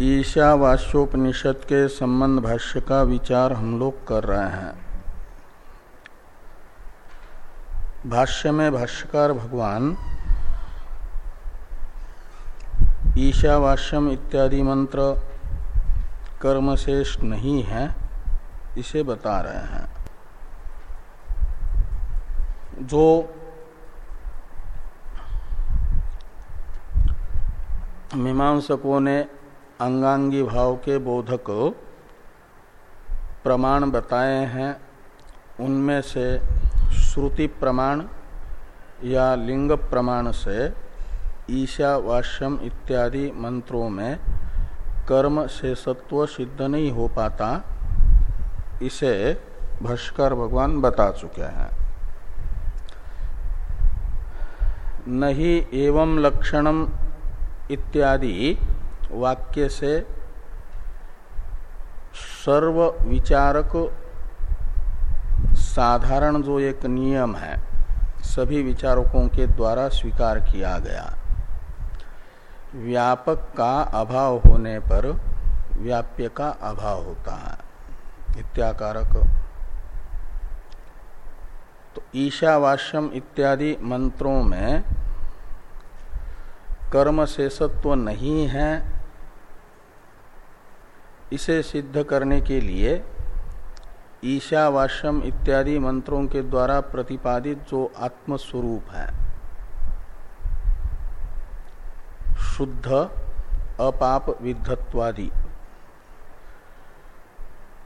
ईशावास्योपनिषद के संबंध भाष्य का विचार हम लोग कर रहे हैं। भाष्य में भाष्यकार भगवान ईशावास्यम इत्यादि मंत्र कर्मशेष नहीं है, इसे बता रहे हैं। जो मीमांसकों ने अंगांगी भाव के बोधक प्रमाण बताए हैं। उनमें से श्रुति प्रमाण या लिंग प्रमाण से ईशावास्यम इत्यादि मंत्रों में कर्म से सत्व सिद्ध नहीं हो पाता, इसे भाष्कर भगवान बता चुके हैं। नहीं एवं लक्षणम इत्यादि वाक्य से सर्व विचारक साधारण जो एक नियम है, सभी विचारकों के द्वारा स्वीकार किया गया। व्यापक का अभाव होने पर व्याप्य का अभाव होता है। इत्याकारक। तो ईशावास्यम इत्यादि मंत्रों में कर्म शेषत्व नहीं है इसे सिद्ध करने के लिए ईशावाश्यम इत्यादि मंत्रों के द्वारा प्रतिपादित जो आत्मस्वरूप है, शुद्ध, अपाप विद्धत्वादि,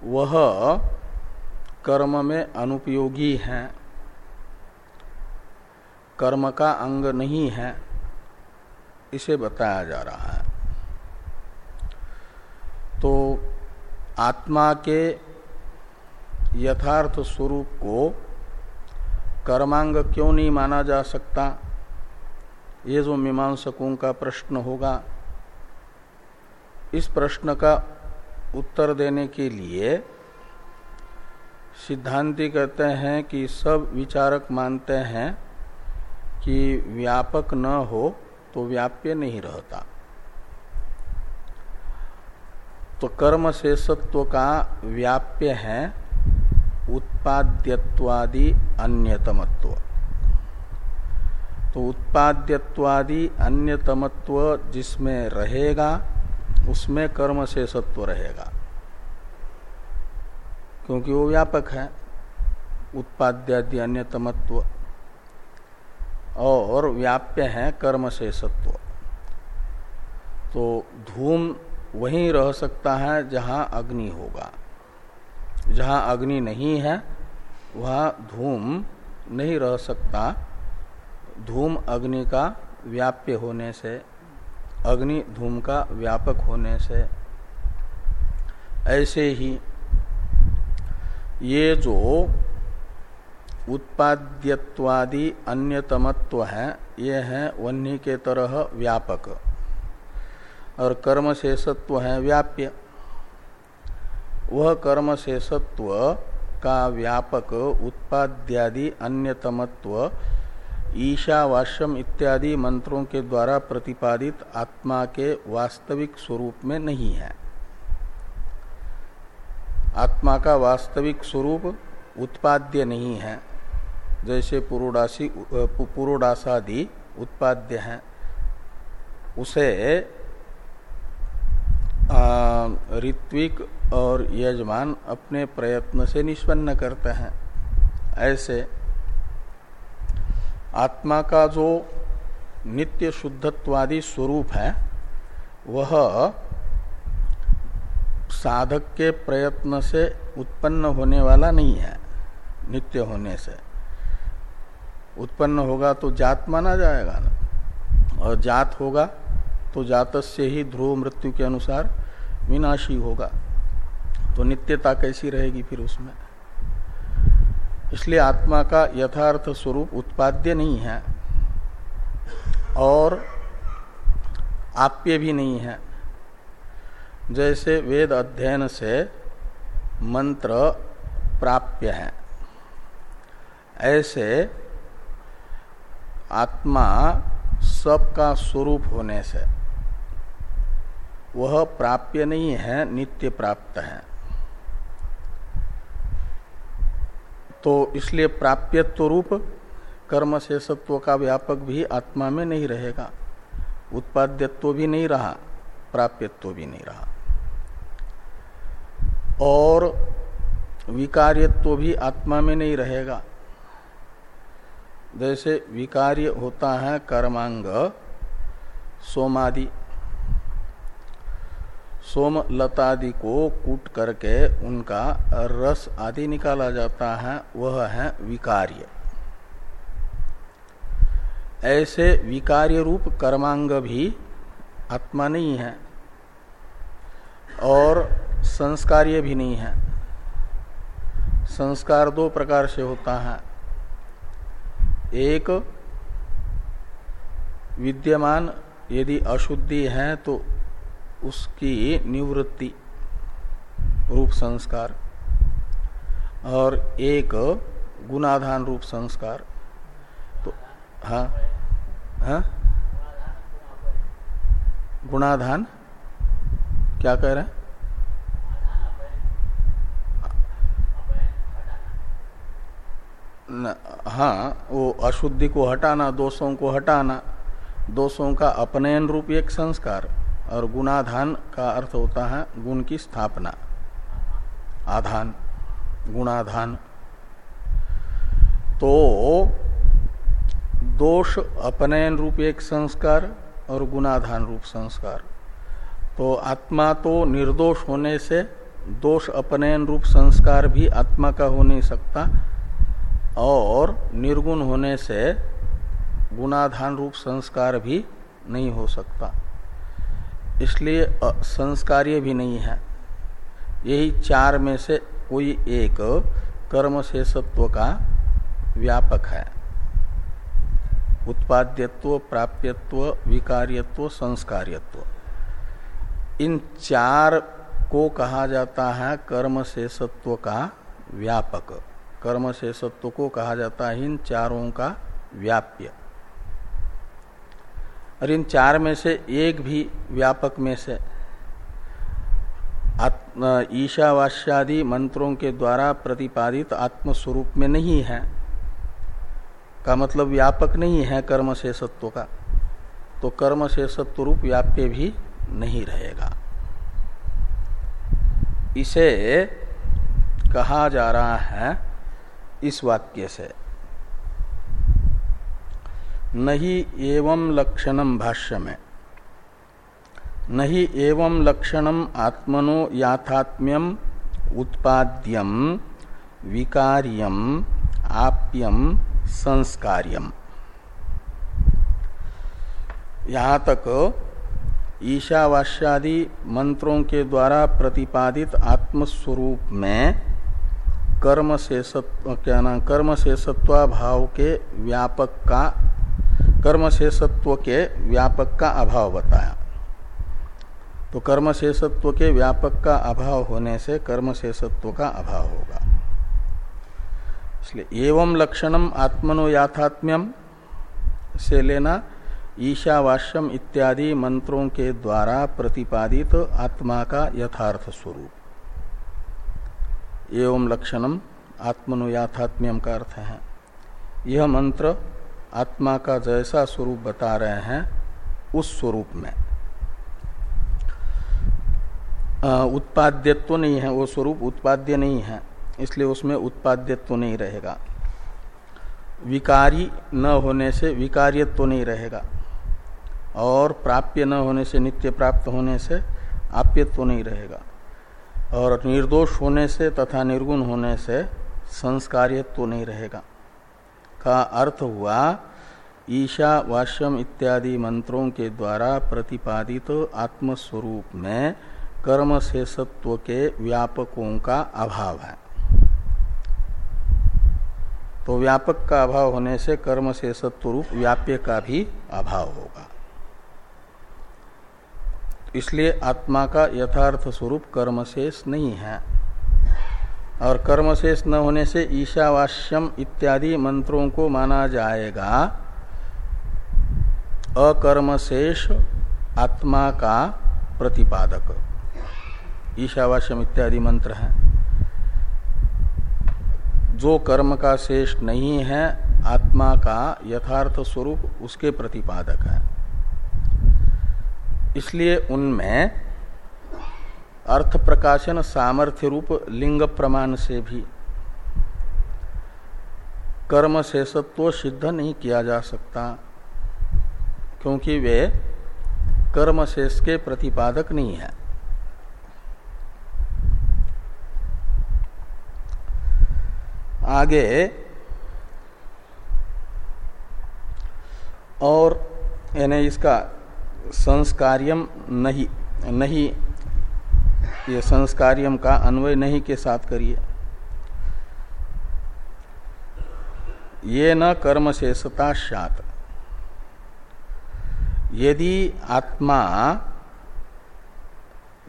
वह कर्म में अनुपयोगी है, कर्म का अंग नहीं है, इसे बताया जा रहा है तो आत्मा के यथार्थ स्वरूप को कर्मांग क्यों नहीं माना जा सकता? ये जो मीमांसकों का प्रश्न होगा, इस प्रश्न का उत्तर देने के लिए सिद्धांति कहते हैं कि सब विचारक मानते हैं कि व्यापक न हो तो व्याप्य नहीं रहता। तो कर्म शेषत्व का व्याप्य है उत्पाद्यत्वादि अन्यतमत्व। तो उत्पाद्यत्वादि अन्यतमत्व जिसमें रहेगा, उसमें कर्म शेषत्व रहेगा। क्योंकि वो व्यापक है, उत्पाद्यादि अन्यतमत्व। और व्याप्य है कर्म से सत्व तो धूम वहीं रह सकता है जहाँ अग्नि होगा। जहाँ अग्नि नहीं है, वहाँ धूम नहीं रह सकता। धूम अग्नि का व्याप्य होने से, अग्नि धूम का व्यापक होने से, ऐसे ही ये जो उत्पाद्यवादी अन्यतमत्व है, ये है वन्य के तरह व्यापक। और कर्म शेषत्व है व्याप्य। वह कर्म शेषत्व का व्यापक उत्पाद्यादि अन्यतमत्व ईशावास्यम इत्यादि मंत्रों के द्वारा प्रतिपादित आत्मा के वास्तविक स्वरूप में नहीं है। आत्मा का वास्तविक स्वरूप उत्पाद्य नहीं है। जैसे पुरोडासी, पुरोडासादि उत्पाद्य हैं। उसे ऋत्विक और यजमान अपने प्रयत्न से निष्पन्न करते हैं। ऐसे आत्मा का जो नित्य शुद्धत्वादी स्वरूप है, वह साधक के प्रयत्न से उत्पन्न होने वाला नहीं है, नित्य होने से। उत्पन्न होगा तो जात माना जाएगा ना। और जात होगा तो जात से ही ध्रुव मृत्यु के अनुसार विनाशी होगा। तो नित्यता कैसी रहेगी फिर उसमें? इसलिए आत्मा का यथार्थ स्वरूप उत्पाद्य नहीं है और आप्य भी नहीं है। जैसे वेद अध्ययन से मंत्र प्राप्य है। ऐसे आत्मा सबका स्वरूप होने से वह प्राप्य नहीं है, नित्य प्राप्त है। तो इसलिए प्राप्यत्व रूप कर्म से सत्व का व्यापक भी आत्मा में नहीं रहेगा। उत्पाद्यत्व भी नहीं रहा, प्राप्यत्व भी नहीं रहा। और विकार्यत्व भी आत्मा में नहीं रहेगा। जैसे विकार्य होता है कर्मांग, सोमादि सोम लतादि को कूट करके उनका रस आदि निकाला जाता है, वह है विकार्य। ऐसे विकार्य रूप कर्मांग भी आत्मा नहीं है और संस्कार्य भी नहीं है। संस्कार दो प्रकार से होता है। एक विद्यमान, यदि अशुद्धि है तो उसकी निवृत्ति रूप संस्कार और एक गुणाधान रूप संस्कार। तो हाँ हाँ? गुणाधान? क्या कह रहे हैं? हाँ वो अशुद्धि को हटाना, दोषों को हटाना, दोषों का अपनयन रूप एक संस्कार। और गुणाधान का अर्थ होता है गुण की स्थापना। आधान, गुणाधान। तो दोष अपनयन रूप एक संस्कार और गुणाधान रूप संस्कार। तो आत्मा तो निर्दोष होने से दोष अपनयन रूप संस्कार भी आत्मा का हो नहीं सकता और निर्गुण होने से गुणाधान रूप संस्कार भी नहीं हो सकता। इसलिए संस्कार्य भी नहीं है। यही चार में से कोई एक कर्म से सत्व का व्यापक है। उत्पाद्यत्व, प्राप्यत्व, विकार्यत्व, संस्कार्यत्व। इन चार को कहा जाता है कर्म से सत्व का व्यापक। कर्म से सत्व को कहा जाता है इन चारों का व्याप्य। और इन चार में से एक भी व्यापक में से ईशावास्यादि मंत्रों के द्वारा प्रतिपादित आत्मस्वरूप में नहीं है। का मतलब व्यापक नहीं है कर्म से सत्व का। तो कर्म से सत्व रूप व्याप्य भी नहीं रहेगा। इसे कहा जा रहा है इस वाक्य से। नहीं एवं लक्षणम भाष्य में नहीं एवं लक्षणम आत्मनो याथात्म्यम उत्पाद्यम विकार्यम आप्यम संस्कार्यम यहाँ तक ईशावास्यादि मंत्रों के द्वारा प्रतिपादित आत्मस्वरूप में कर्म से सत्व क्या नाम कर्म से सत्वाभाव के व्यापक का कर्म से सत्व के व्यापक का अभाव बताया। तो कर्म से सत्व के व्यापक का अभाव होने से कर्म से सत्व का अभाव होगा। इसलिए एवं लक्षणम आत्मनो याथात्म्यम से लेना ईशावास्यम इत्यादि मंत्रों के द्वारा प्रतिपादित आत्मा का यथार्थ स्वरूप। एवं लक्षणम आत्मनुयाथात्म्यम का अर्थ है। यह मंत्र आत्मा का जैसा स्वरूप बता रहे हैं, उस स्वरूप में। उत्पाद्यत्व नहीं है, वो स्वरूप उत्पाद्य नहीं है, इसलिए उसमें उत्पाद्यत्व नहीं रहेगा। विकारी न होने से विकार्यत्व नहीं रहेगा, और प्राप्य न होने से नित्य प्राप्त होने से आप्यत्व नहीं रहेगा, और निर्दोष होने से तथा निर्गुण होने से संस्कार्यत्व नहीं रहेगा। का अर्थ हुआ, ईशा वाष्यम इत्यादि मंत्रों के द्वारा प्रतिपादित तो आत्मस्वरूप में कर्म से सत्व के व्यापकों का अभाव है। तो व्यापक का अभाव होने से कर्म से सत्व रूप व्याप्य का भी अभाव होगा। इसलिए आत्मा का यथार्थ स्वरूप कर्मशेष नहीं है। और कर्मशेष न होने से ईशावास्यम इत्यादि मंत्रों को माना जाएगा। अकर्मशेष आत्मा का प्रतिपादक। ईशावास्यम इत्यादि मंत्र है। जो कर्म का शेष नहीं है, आत्मा का यथार्थ स्वरूप उसके प्रतिपादक है। इसलिए उनमें अर्थ प्रकाशन सामर्थ्य रूप लिंग प्रमाण से भी। कर्म शेषत्व सिद्ध नहीं किया जा सकता, क्योंकि वे कर्म शेष के प्रतिपादक नहीं है। आगे, और यानी इसका संस्कार्यम नहीं नहीं ये संस्कार्यम का अन्वय नहीं के साथ करिए। ये न कर्म शेषता शात यदि आत्मा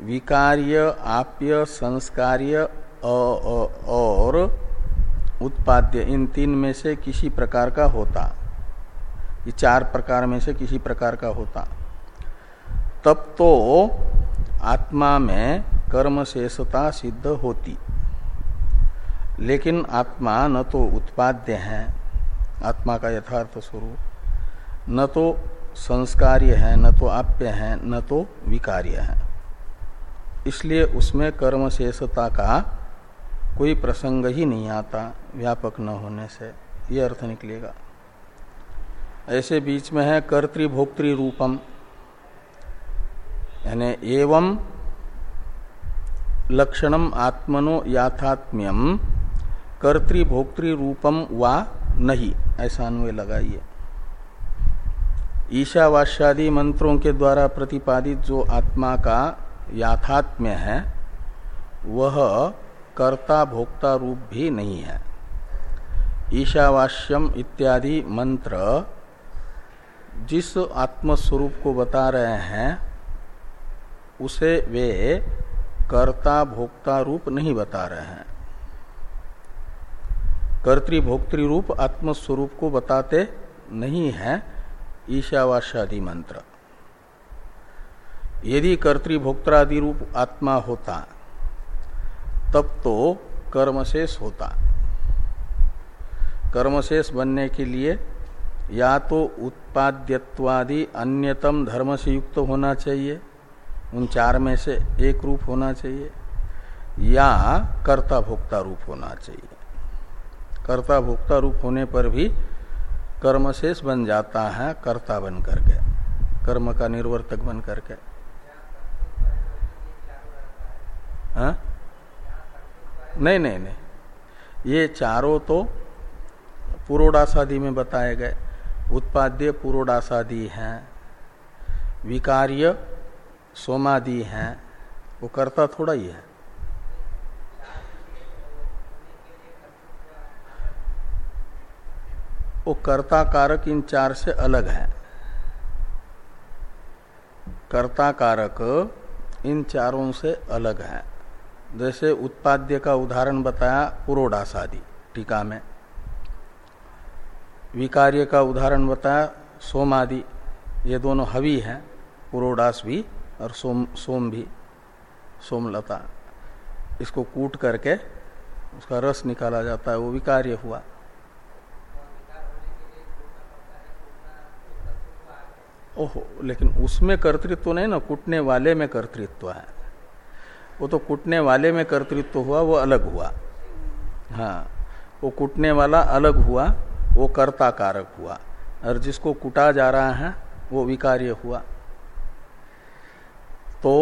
विकार्य, आप्य, संस्कार्य और उत्पाद्य इन तीन में से किसी प्रकार का होता, ये चार प्रकार में से किसी प्रकार का होता, तब तो आत्मा में कर्म शेषता सिद्ध होती। लेकिन आत्मा न तो उत्पाद्य है, आत्मा का यथार्थ स्वरूप, न तो संस्कार्य है, न तो आप्य है, न तो विकार्य है। इसलिए उसमें कर्म शेषता का कोई प्रसंग ही नहीं आता, व्यापक न होने से। ये अर्थ निकलेगा। ऐसे बीच में है कर्तृभोक्तृ रूपम, यानी एवं लक्षणम आत्मनो याथात्म्यम कर्तृभोक्तृ रूपम वा नहीं। ऐसा अन्वय लगाइए। ईशावास्यादि मंत्रों के द्वारा प्रतिपादित जो आत्मा का याथात्म्य है, वह कर्ता भोक्ता रूप भी नहीं है। ईशावास्यम इत्यादि मंत्र जिस आत्मस्वरूप को बता रहे हैं, उसे वे कर्ता भोक्ता रूप नहीं बता रहे हैं। कर्तृभोक्तृ रूप आत्मस्वरूप को बताते नहीं है, ईशावास्यादि मंत्र। यदि कर्तृभोक्तादि रूप आत्मा होता, तब तो कर्मशेष होता। कर्मशेष बनने के लिए या तो उत्पाद्यत्वादि अन्यतम धर्म से युक्त होना चाहिए उन चार में से एक रूप होना चाहिए, या कर्ता भोक्ता रूप होना चाहिए। कर्ता भोक्ता रूप होने पर भी कर्म शेष बन जाता है, कर्ता बन करके कर्म का निर्वर्तक बन करके हाँ? नहीं नहीं नहीं। ये चारों तो पुरोडासादि में बताए गए। उत्पाद्य पुरोडासादि हैं। विकार्य सोमादि हैं, वो कर्ता थोड़ा ही है। वो कर्ता कारक इन चार से अलग है। कर्ता कारक इन चारों से अलग है। जैसे उत्पाद्य का उदाहरण बताया पुरोडासादि टीका में। विकार्य का उदाहरण बताया सोमादि, ये दोनों हवि हैं, पुरोडास भी और सोम सोम भी, सोमलता, इसको कूट करके उसका रस निकाला जाता है, वो विकार्य हुआ। ओहो, लेकिन उसमें कर्तृत्व नहीं ना, कूटने वाले में कर्तृत्व है। वो तो कूटने वाले में कर्तृत्व हुआ, वो अलग हुआ। हाँ वो कूटने वाला अलग हुआ, वो कर्ता कारक हुआ। और जिसको कुटा जा रहा है, वो विकार्य हुआ। तो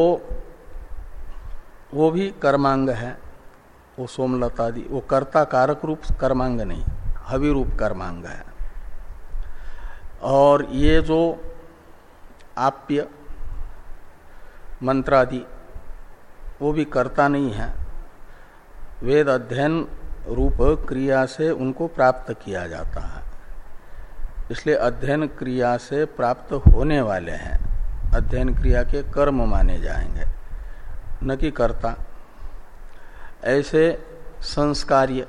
वो भी कर्मांग है, वो सोमलतादि, वो कर्ता कारक रूप कर्मांग नहीं, हवि रूप कर्मांग है। और ये जो आप्य मंत्रादि, वो भी कर्ता नहीं है, वेद अध्ययन रूप क्रिया से उनको प्राप्त किया जाता है, इसलिए अध्ययन क्रिया से प्राप्त होने वाले हैं। अध्ययन क्रिया के कर्म माने जाएँगे। न कि कर्ता। ऐसे संस्कार्य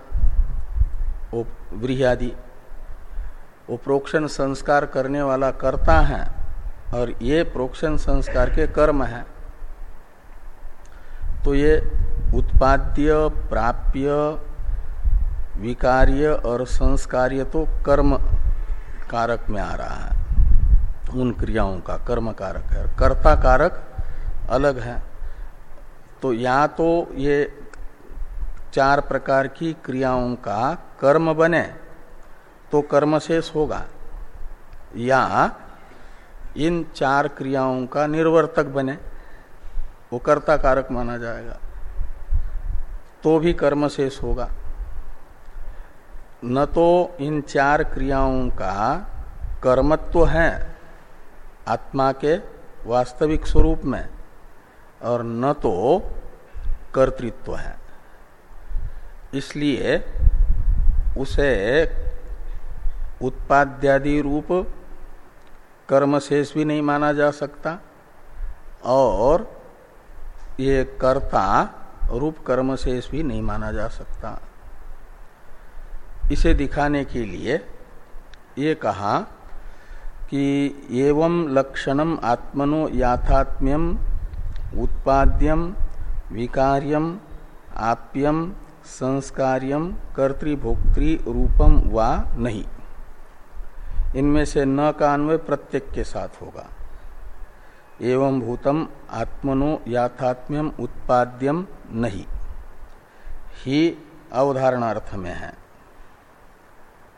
वृहदि वो प्रोक्षण संस्कार करने वाला कर्ता है और ये प्रोक्षण संस्कार के कर्म है। तो ये उत्पाद्य, प्राप्य, विकार्य और संस्कार्य तो कर्म कारक में आ रहा है। उन क्रियाओं का कर्म कारक है कर्ता कारक अलग है। तो या तो ये चार प्रकार की क्रियाओं का कर्म बने तो कर्म शेष होगा। या इन चार क्रियाओं का निर्वर्तक बने, वो कर्ता कारक माना जाएगा तो भी कर्म शेष होगा। न तो इन चार क्रियाओं का कर्मत्व है आत्मा के वास्तविक स्वरूप में, और न तो कर्तृत्व है। इसलिए उसे उत्पाद्यादि रूप कर्म शेष भी नहीं माना जा सकता, और ये कर्ता रूप कर्म शेष भी नहीं माना जा सकता। इसे दिखाने के लिए ये कहा कि एवं लक्षणम आत्मनो याथात्म्यम उत्पाद्यम विकार्यम आप्यम संस्कार्यम कर्तृभोक्तृ रूपम वा नहीं। इनमें से न का अन्वय प्रत्येक के साथ होगा। एवं भूतम आत्मनो याथात्म्यम उत्पाद्यम नहीं। ही अवधारणार्थ में है।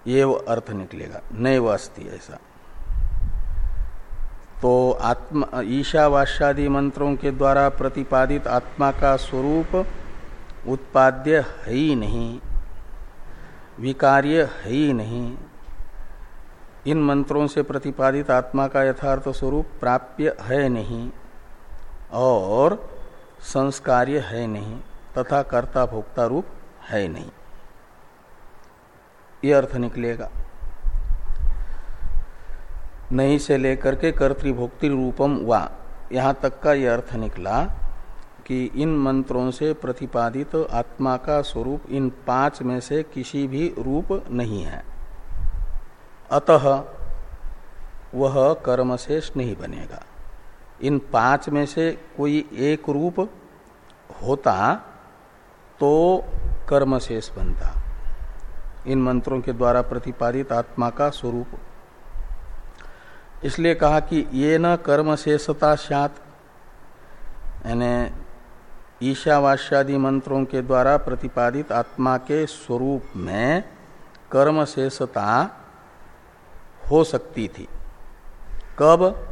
ये अर्थ निकलेगा। नैव अस्ति ऐसा। तो आत्मा ईशावास्यादि मंत्रों के द्वारा प्रतिपादित आत्मा का स्वरूप उत्पाद्य है ही नहीं, विकार्य है ही नहीं। इन मंत्रों से प्रतिपादित आत्मा का यथार्थ स्वरूप प्राप्य है नहीं और संस्कार्य है नहीं, तथा कर्ता भोक्ता रूप है नहीं। ये अर्थ निकलेगा। नहीं से लेकर के कर्तृभोक्ति रूपम वा। यहाँ तक का यह अर्थ निकला कि इन मंत्रों से प्रतिपादित तो आत्मा का स्वरूप इन पाँच में से किसी भी रूप नहीं है। अतः वह कर्म शेष नहीं बनेगा। इन पाँच में से कोई एक रूप होता तो कर्म शेष बनता इन मंत्रों के द्वारा प्रतिपादित आत्मा का स्वरूप इसलिए कहा कि ये न कर्म शेषता सात यानी ईशावास्यादि मंत्रों के द्वारा प्रतिपादित आत्मा के स्वरूप में कर्म शेषता हो सकती थी। कब?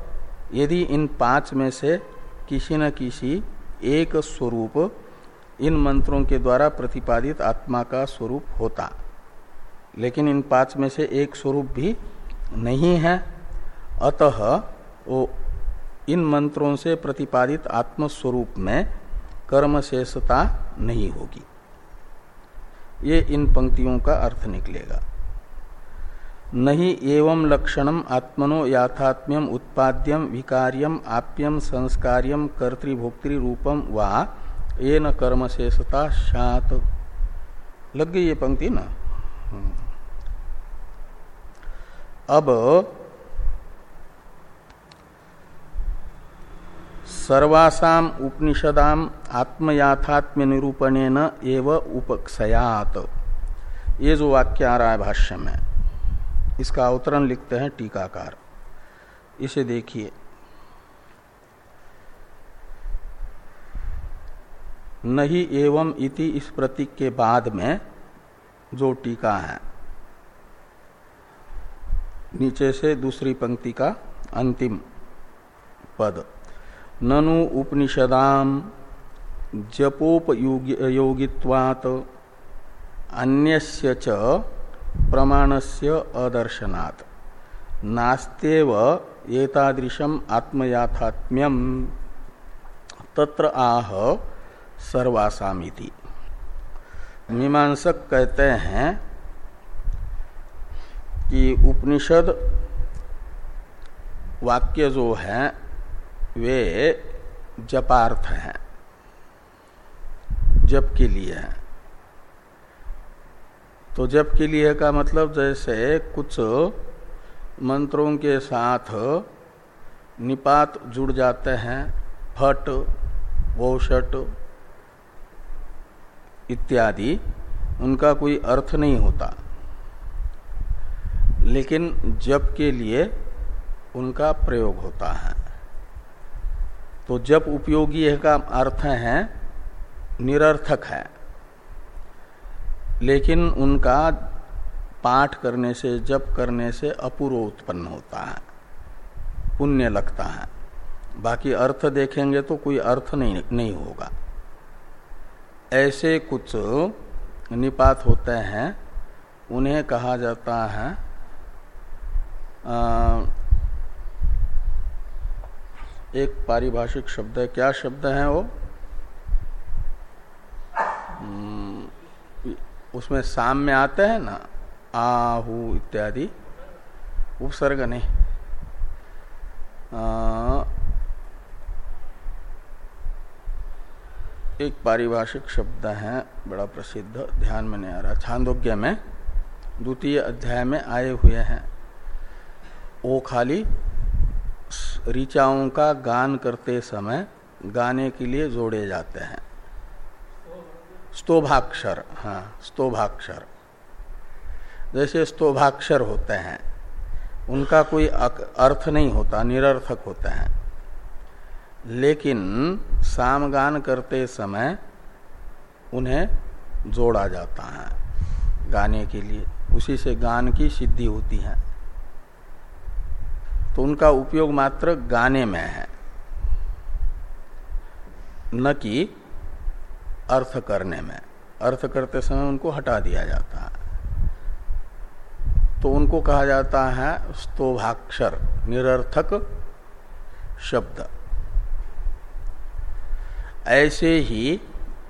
यदि इन पाँच में से किसी न किसी एक स्वरूप इन मंत्रों के द्वारा प्रतिपादित आत्मा का स्वरूप होता। लेकिन इन पाँच में से एक स्वरूप भी नहीं है। अतः वो इन मंत्रों से प्रतिपादित आत्म स्वरूप में कर्म शेषता नहीं होगी। ये इन पंक्तियों का अर्थ निकलेगा। नहीं एवं लक्षणम आत्मनो याथात्म्यम उत्पाद्यम विकार्यम आप्यम संस्कार्यम कर्तृभोक्तृ रूपम वा ये न कर्म शेषता शात। लग गई ये पंक्ति ना? अब सर्वासाम उपनिषदाम आत्मयाथात्म्य निरूपण एव उपक्षयात। ये जो वाक्य आ रहा है भाष्य में, इसका अवतरण लिखते हैं टीकाकार। इसे देखिए। नहीं एवं इति इस प्रतीक के बाद में जो टीका है, नीचे से दूसरी पंक्ति का अंतिम पद। ननु उपनिषदाम जपोपयोगित्वात अन्यस्य च प्रमाणस्य अदर्शनात्। नास्तेव एतादृशम आत्मयाथात्म्यम। तत्र आह सर्वासामिति। मीमांसक कहते हैं कि उपनिषद वाक्य जो है वे जपार्थ हैं, जप के लिए हैं। तो जप के लिए का मतलब जैसे कुछ मंत्रों के साथ निपात जुड़ जाते हैं, फट वोषट इत्यादि, उनका कोई अर्थ नहीं होता। लेकिन जप के लिए उनका प्रयोग होता है। तो जप उपयोगी का अर्थ है निरर्थक है। लेकिन उनका पाठ करने से जप करने से अपूर्व उत्पन्न होता है पुण्य लगता है। बाकी अर्थ देखेंगे तो कोई अर्थ नहीं नहीं होगा। ऐसे कुछ निपात होते हैं उन्हें कहा जाता है आ, एक पारिभाषिक शब्द है। क्या शब्द है वो? हम्म, उसमें साम में आते हैं ना आहु इत्यादि। उपसर्ग नहीं। आ, एक पारिभाषिक शब्द है बड़ा प्रसिद्ध ध्यान में नहीं आ रहा। छांदोग्य में द्वितीय अध्याय में आए हुए हैं। वो खाली ऋचाओं का गान करते समय गाने के लिए जोड़े जाते हैं। स्तोभाक्षर हाँ स्तोभाक्षर। जैसे स्तोभाक्षर होते हैं, उनका कोई अर्थ नहीं होता, निरर्थक होते हैं। लेकिन सामगान करते समय उन्हें जोड़ा जाता है गाने के लिए। उसी से गान की सिद्धि होती है। तो उनका उपयोग मात्र गाने में है। न कि अर्थ करने में। अर्थ करते समय उनको हटा दिया जाता है। तो उनको कहा जाता है स्तोभाक्षर, निरर्थक शब्द। ऐसे ही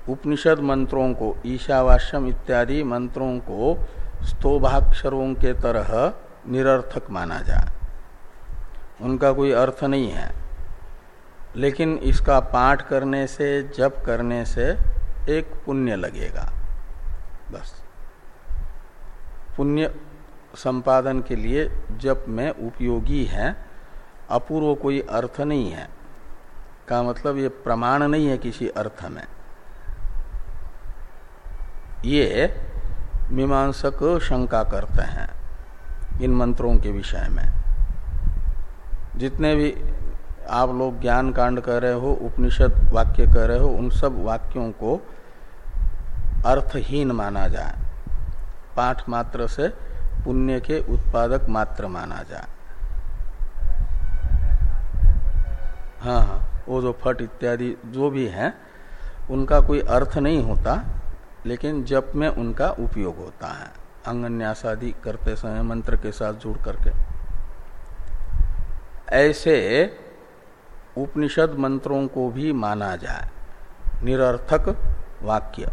उपनिषद मंत्रों को, ईशावास्यम इत्यादि मंत्रों को स्तोभाक्षरों के तरह निरर्थक माना जाए। उनका कोई अर्थ नहीं है। लेकिन इसका पाठ करने से, जप करने से एक पुण्य लगेगा। बस। पुण्य संपादन के लिए जप में उपयोगी है, अपूर्व कोई अर्थ नहीं है। का मतलब ये प्रमाण नहीं है किसी अर्थ में। ये मीमांसक शंका करते हैं इन मंत्रों के विषय में। जितने भी आप लोग ज्ञान कांड कर रहे हो, उपनिषद वाक्य कर रहे हो, उन सब वाक्यों को अर्थहीन माना जाए। पाठ मात्र से पुण्य के उत्पादक मात्र माना जाए। हाँ हाँ वो जो फट इत्यादि जो भी है, उनका कोई अर्थ नहीं होता, लेकिन जप में उनका उपयोग होता है। अंगन्यास आदि करते समय मंत्र के साथ जुड़ करके। ऐसे उपनिषद मंत्रों को भी माना जाए। निरर्थक वाक्य,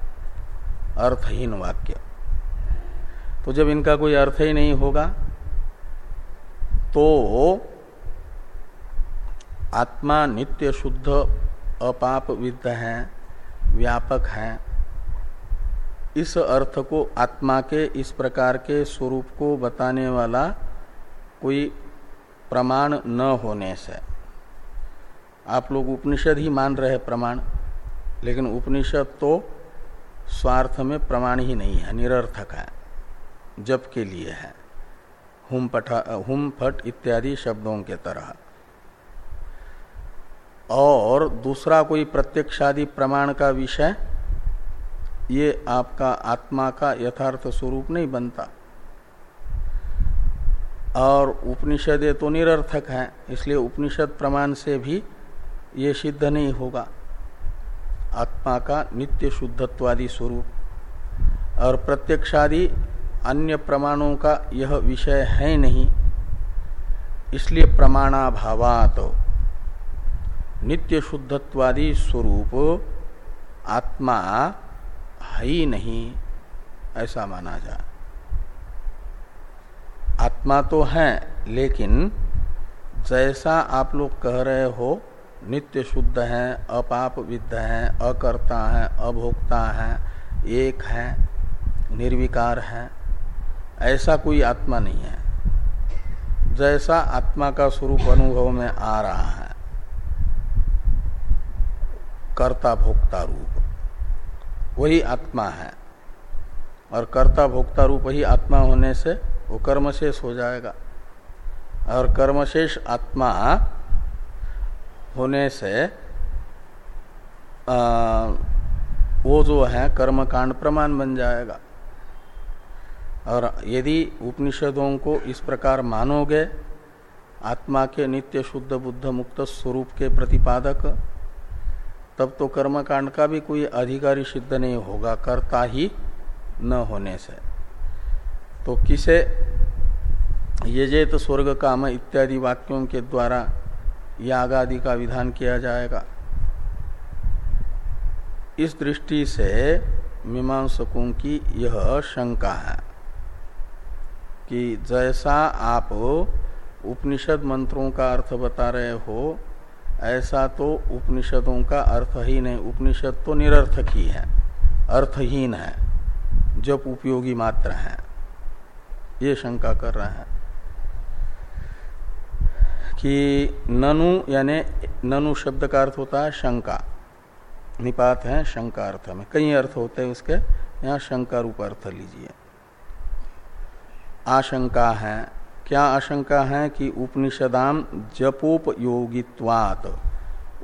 अर्थहीन वाक्य। तो जब इनका कोई अर्थ ही नहीं होगा तो आत्मा नित्य शुद्ध, अपाप विद्ध है, व्यापक है। इस अर्थ को आत्मा के, इस प्रकार के स्वरूप को बताने वाला कोई प्रमाण न होने से। आप लोग उपनिषद ही मान रहे प्रमाण, लेकिन उपनिषद तो स्वार्थ में प्रमाण ही नहीं है, निरर्थक है, जप के लिए है। हुम पठा, हुम फट इत्यादि शब्दों के तरह। और दूसरा कोई प्रत्यक्षादि प्रमाण का विषय, ये आपका आत्मा का यथार्थ स्वरूप नहीं बनता। और उपनिषद तो निरर्थक है, इसलिए उपनिषद प्रमाण से भी ये सिद्ध नहीं होगा। आत्मा का नित्य शुद्धत्वादि स्वरूप। और प्रत्यक्षादि अन्य प्रमाणों का यह विषय है नहीं, इसलिए प्रमाणाभावात। नित्य शुद्धत्वादि स्वरूप आत्मा है ही नहीं, ऐसा माना जाए आत्मा तो है, लेकिन जैसा आप लोग कह रहे हो, नित्य शुद्ध है, अपाप विद्ध है, अकर्ता है, अभोक्ता है, एक है, निर्विकार है, ऐसा कोई आत्मा नहीं है। जैसा आत्मा का स्वरूप अनुभव में आ रहा है, कर्ता भोक्ता रूप, वही आत्मा है। और कर्ता भोक्ता रूप ही आत्मा होने से वो कर्मशेष हो जाएगा। और कर्मशेष आत्मा होने से आ, वो जो है कर्म कांड प्रमाण बन जाएगा। और यदि उपनिषदों को इस प्रकार मानोगे आत्मा के नित्य शुद्ध बुद्ध मुक्त स्वरूप के प्रतिपादक तब तो कर्मकांड का भी कोई अधिकारी सिद्ध नहीं होगा कर्ता ही न होने से। तो किसे? यजेत तो स्वर्ग काम इत्यादि वाक्यों के द्वारा याग आदि का विधान किया जाएगा। इस दृष्टि से मीमांसकों की यह शंका है कि जैसा आप उपनिषद मंत्रों का अर्थ बता रहे हो, ऐसा तो उपनिषदों का अर्थ ही नहीं। उपनिषद तो निरर्थक ही है, अर्थहीन है जब उपयोगी मात्र है। ये शंका कर रहा है कि ननु यानी ननु शब्द का अर्थ होता है शंका। निपात है शंका अर्थ में। कई अर्थ होते हैं उसके यहाँ शंका रूप अर्थ लीजिए। आशंका है। क्या आशंका है कि उपनिषदाम जपोपयोगित्वात।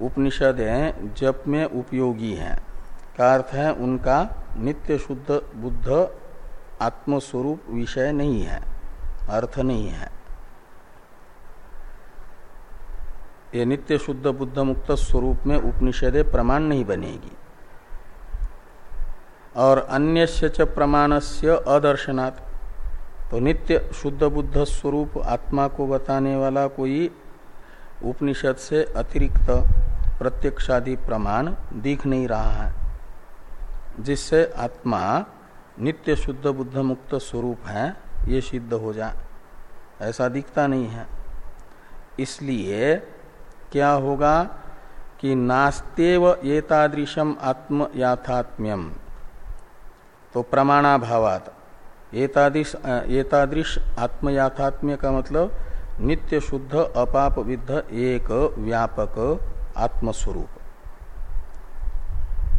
उपनिषद जप में उपयोगी हैं। का अर्थ है उनका नित्य शुद्ध बुद्ध आत्मस्वरूप विषय नहीं है, अर्थ नहीं है। ये नित्य शुद्ध बुद्ध मुक्त स्वरूप में उपनिषदे प्रमाण नहीं बनेगी। और अन्य च प्रमाण से अदर्शनात् तो नित्य शुद्ध बुद्ध स्वरूप आत्मा को बताने वाला कोई उपनिषद से अतिरिक्त प्रत्यक्षादि प्रमाण दिख नहीं रहा है, जिससे आत्मा नित्य शुद्ध बुद्ध मुक्त स्वरूप है, ये सिद्ध हो जाए ऐसा दिखता नहीं है। इसलिए क्या होगा कि नास्तेव एतादृशम आत्म याथात्म्यम। तो प्रमाणाभावात। एतादृश आत्मयाथात्म्य का मतलब नित्य शुद्ध, अपाप विद्ध, एक व्यापक आत्मस्वरूप।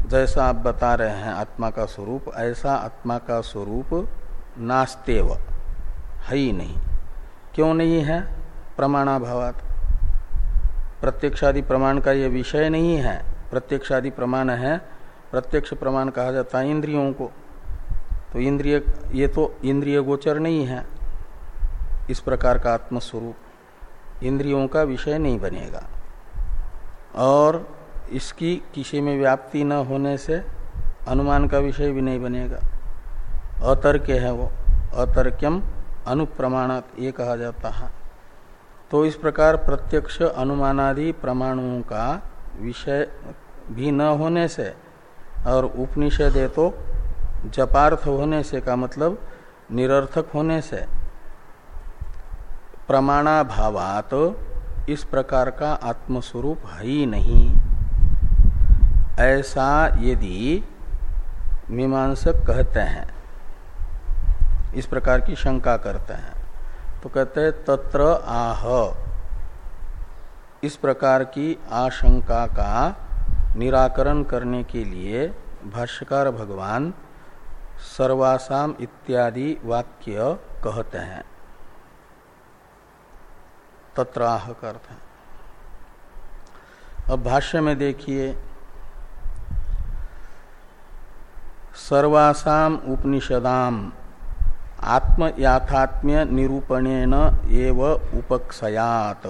जैसा आप बता रहे हैं आत्मा का स्वरूप, ऐसा आत्मा का स्वरूप नास्तेव है ही नहीं। क्यों नहीं है? प्रमाणाभावात। प्रत्यक्षादि प्रमाण का यह विषय नहीं है। प्रत्यक्षादि प्रमाण है। प्रत्यक्ष प्रमाण कहा जाता है इंद्रियों को। तो इंद्रिय, ये तो इंद्रिय गोचर नहीं है। इस प्रकार का आत्मस्वरूप। इंद्रियों का विषय नहीं बनेगा। और इसकी किसी में व्याप्ति न होने से अनुमान का विषय भी नहीं बनेगा। अतर्क है वो। अतर्क्यम अनुप्रमाणात, ये कहा जाता है। तो इस प्रकार प्रत्यक्ष अनुमानादि प्रमाणों का विषय भी न होने से और उपनिषद तो जपार्थ होने से का मतलब निरर्थक होने से प्रमाणाभावात इस प्रकार का आत्मस्वरूप है ही नहीं। ऐसा यदि मीमांसक कहते हैं, इस प्रकार की शंका करते हैं तो कहते हैं, तत्र आह। इस प्रकार की आशंका का निराकरण करने के लिए भाष्यकार भगवान सर्वासाम इत्यादि वाक्य कहते हैं। तत्राह करते हैं। अब भाष्य में देखिए सर्वासाम उपनिषदाम आत्म याथात्म्य निरूपणेन एव उपक्षयात।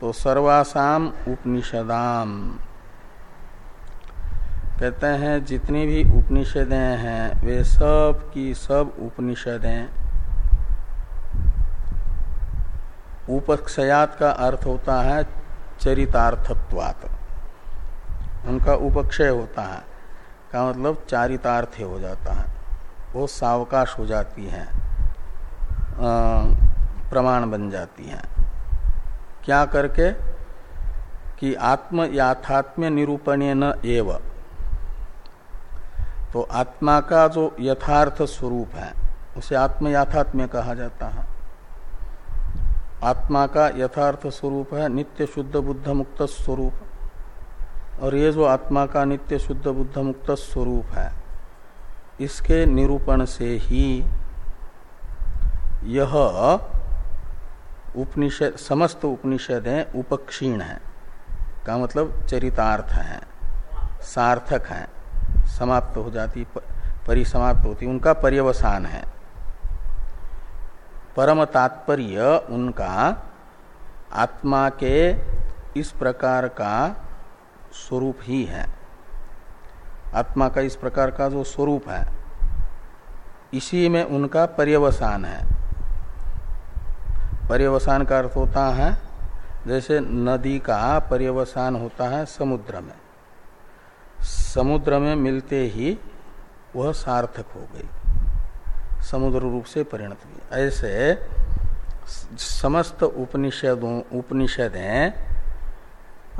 तो सर्वासाम उपनिषदाम। कहते हैं, जितनी भी उपनिषदें हैं, वे सब की सब उपनिषदें। उपक्षयात का अर्थ होता है, चरितार्थत्वात। उनका उपक्षय होता है। का मतलब चारितार्थ हो जाता है। वो सावकाश हो जाती है। प्रमाण बन जाती है। क्या करके? कि आत्म याथात्म्य निरूपण न एव। तो आत्मा का जो यथार्थ स्वरूप है, उसे आत्म याथात्म्य कहा जाता है। आत्मा का यथार्थ स्वरूप है, नित्य शुद्ध बुद्ध मुक्त स्वरूप। और ये जो आत्मा का नित्य शुद्ध बुद्ध मुक्त स्वरूप है, इसके निरूपण से ही यह उपनिषद, समस्त उपनिषदें उपक्षीण हैं, का मतलब चरितार्थ हैं, सार्थक हैं, समाप्त हो जाती, परिसमाप्त होती, उनका पर्यवसान है। परम तात्पर्य उनका आत्मा के इस प्रकार का स्वरूप ही है। आत्मा का इस प्रकार का जो स्वरूप है, इसी में उनका पर्यवसान है। पर्यवसान का अर्थ होता है, जैसे नदी का पर्यवसान होता है समुद्र में। समुद्र में मिलते ही वह सार्थक हो गई, समुद्र रूप से परिणत हुई। ऐसे समस्त उपनिषदों, उपनिषदें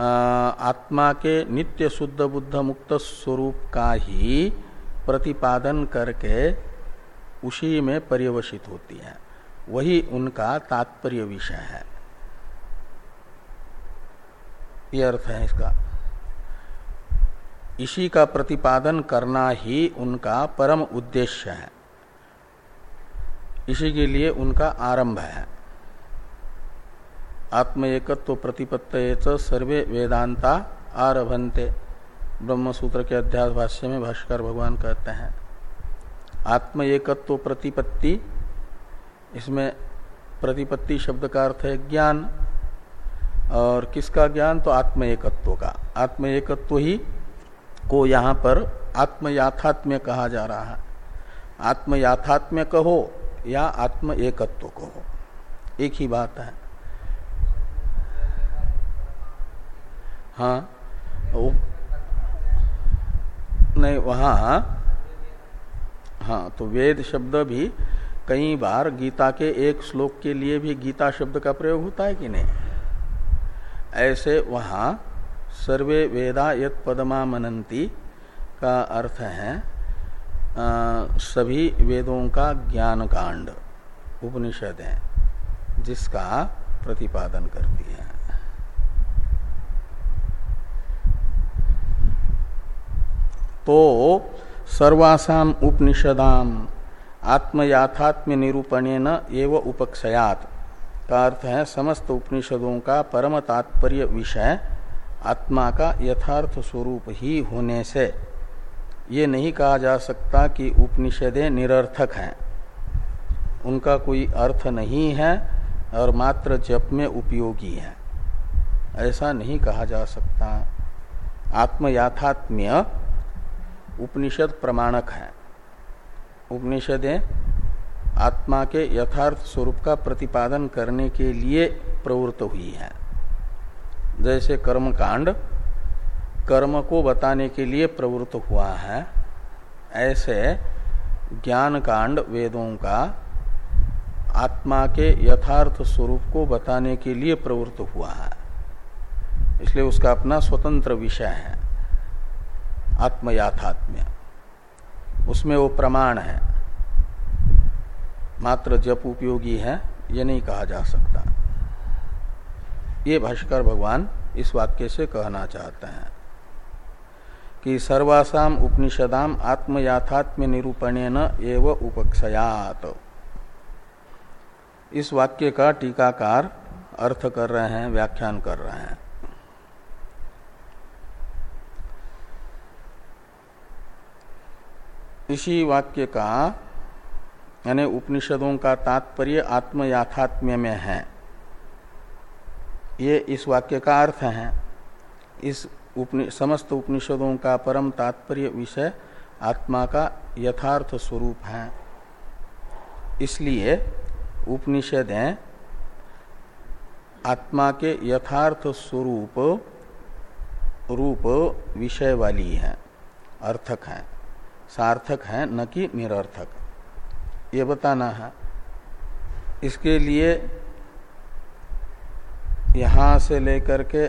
आत्मा के नित्य शुद्ध बुद्ध मुक्त स्वरूप का ही प्रतिपादन करके उसी में पर्यवसित होती है। वही उनका तात्पर्य विषय है। ये अर्थ है इसका। इसी का प्रतिपादन करना ही उनका परम उद्देश्य है। इसी के लिए उनका आरंभ है। आत्म एकत्व प्रतिपत्त सर्वे वेदांता आरभंते ब्रह्म सूत्र के अध्यास भाष्य में भाष्कर भगवान कहते हैं आत्म एकत्व प्रतिपत्ति, इसमें प्रतिपत्ति शब्द का अर्थ है ज्ञान, और किसका ज्ञान? तो आत्म एकत्व का। आत्म एकत्व ही को यहाँ पर आत्म याथात्म्य कहा जा रहा है। आत्म याथात्म्य कहो या आत्म एकत्व कहो। एक ही बात है। हाँ? नहीं वहाँ हाँ तो वेद शब्द भी कई बार गीता के एक श्लोक के लिए भी गीता शब्द का प्रयोग होता है कि नहीं? ऐसे वहाँ सर्वे वेदा यत पदमा मनंती का अर्थ है आ, सभी वेदों का ज्ञान कांड उपनिषद है जिसका प्रतिपादन करती है। तो सर्वासाम उपनिषदाम आत्मयाथात्म्य निरूपणे न एव उपक्षयात। का अर्थ है, समस्त उपनिषदों का परम तात्पर्य विषय आत्मा का यथार्थ स्वरूप ही होने से। ये नहीं कहा जा सकता कि उपनिषदें निरर्थक हैं। उनका कोई अर्थ नहीं है और मात्र जप में उपयोगी है। ऐसा नहीं कहा जा सकता। आत्मयाथात्म्य उपनिषद प्रमाणक है। उपनिषदें आत्मा के यथार्थ स्वरूप का प्रतिपादन करने के लिए प्रवृत्त हुई है। जैसे कर्म कांड कर्म को बताने के लिए प्रवृत्त हुआ है। ऐसे ज्ञान कांड वेदों का आत्मा के यथार्थ स्वरूप को बताने के लिए प्रवृत्त हुआ है। इसलिए उसका अपना स्वतंत्र विषय है। आत्मयाथात्म्य। उसमें वो प्रमाण है। मात्र जप उपयोगी है, ये नहीं कहा जा सकता। ये भाष्कर भगवान इस वाक्य से कहना चाहते हैं कि सर्वासाम उपनिषदाम आत्मयाथात्म्य निरूपण एव उपक्षयात। इस वाक्य का टीकाकार अर्थ कर रहे हैं, व्याख्यान कर रहे हैं। इसी वाक्य का यानी उपनिषदों का तात्पर्य आत्म याथात्म्य में है। ये इस वाक्य का अर्थ है। इस उपनि, समस्त उपनिषदों का परम तात्पर्य विषय आत्मा का यथार्थ स्वरूप है। इसलिए उपनिषदें आत्मा के यथार्थ स्वरूप रूप विषय वाली हैं अर्थक है। सार्थक है, न कि निरर्थक। ये बताना है। इसके लिए यहाँ से लेकर के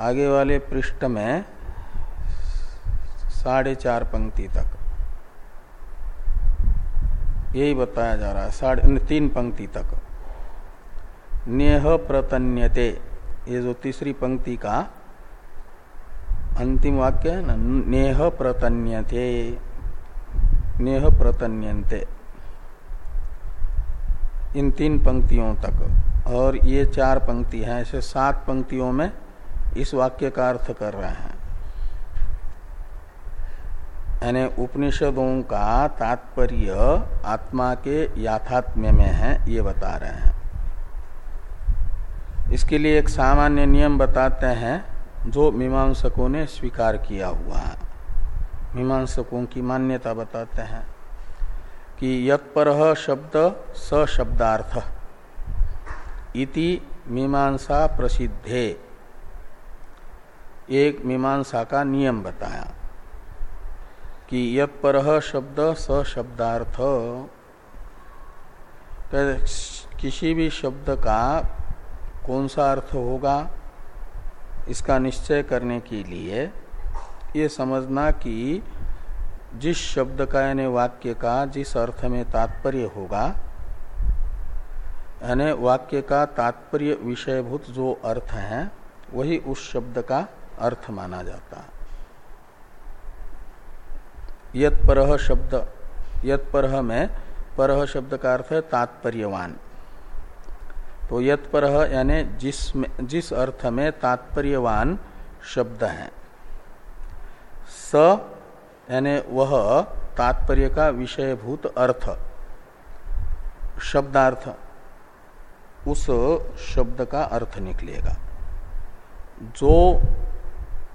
आगे वाले पृष्ठ में साढ़े चार पंक्ति तक। यही बताया जा रहा है, साढ़े तीन पंक्ति तक। नेह प्रतन्यते, ये जो तीसरी पंक्ति का अंतिम वाक्य है ना? नेह प्रतन्यते। नेह प्रतन्यंते इन तीन पंक्तियों तक। और ये चार पंक्ति हैं, ऐसे सात पंक्तियों में इस वाक्य का अर्थ कर रहे हैं। यानी उपनिषदों का तात्पर्य आत्मा के याथात्म्य में है, ये बता रहे हैं। इसके लिए एक सामान्य नियम बताते हैं। जो मीमांसकों ने स्वीकार किया हुआ है। मीमांसकों की मान्यता बताते हैं कि यत्पर शब्द स शब्दार्थ इति मीमांसा प्रसिद्धे। एक मीमांसा का नियम बताया कि यत्पर शब्द स शब्दार्थ किसी भी शब्द का कौन सा अर्थ होगा? इसका निश्चय करने के लिए ये समझना कि जिस शब्द का यानी वाक्य का जिस अर्थ में तात्पर्य होगा, यानी वाक्य का तात्पर्य विषयभूत जो अर्थ है, वही उस शब्द का अर्थ माना जाता। है यत परह शब्द यत परह में परह शब्द का अर्थ है तात्पर्यवान। तो यत्पर यानी जिस जिस अर्थ में तात्पर्यवान शब्द है। स, यानी वह तात्पर्य का विषयभूत अर्थ, शब्दार्थ, उस शब्द का अर्थ निकलेगा। जो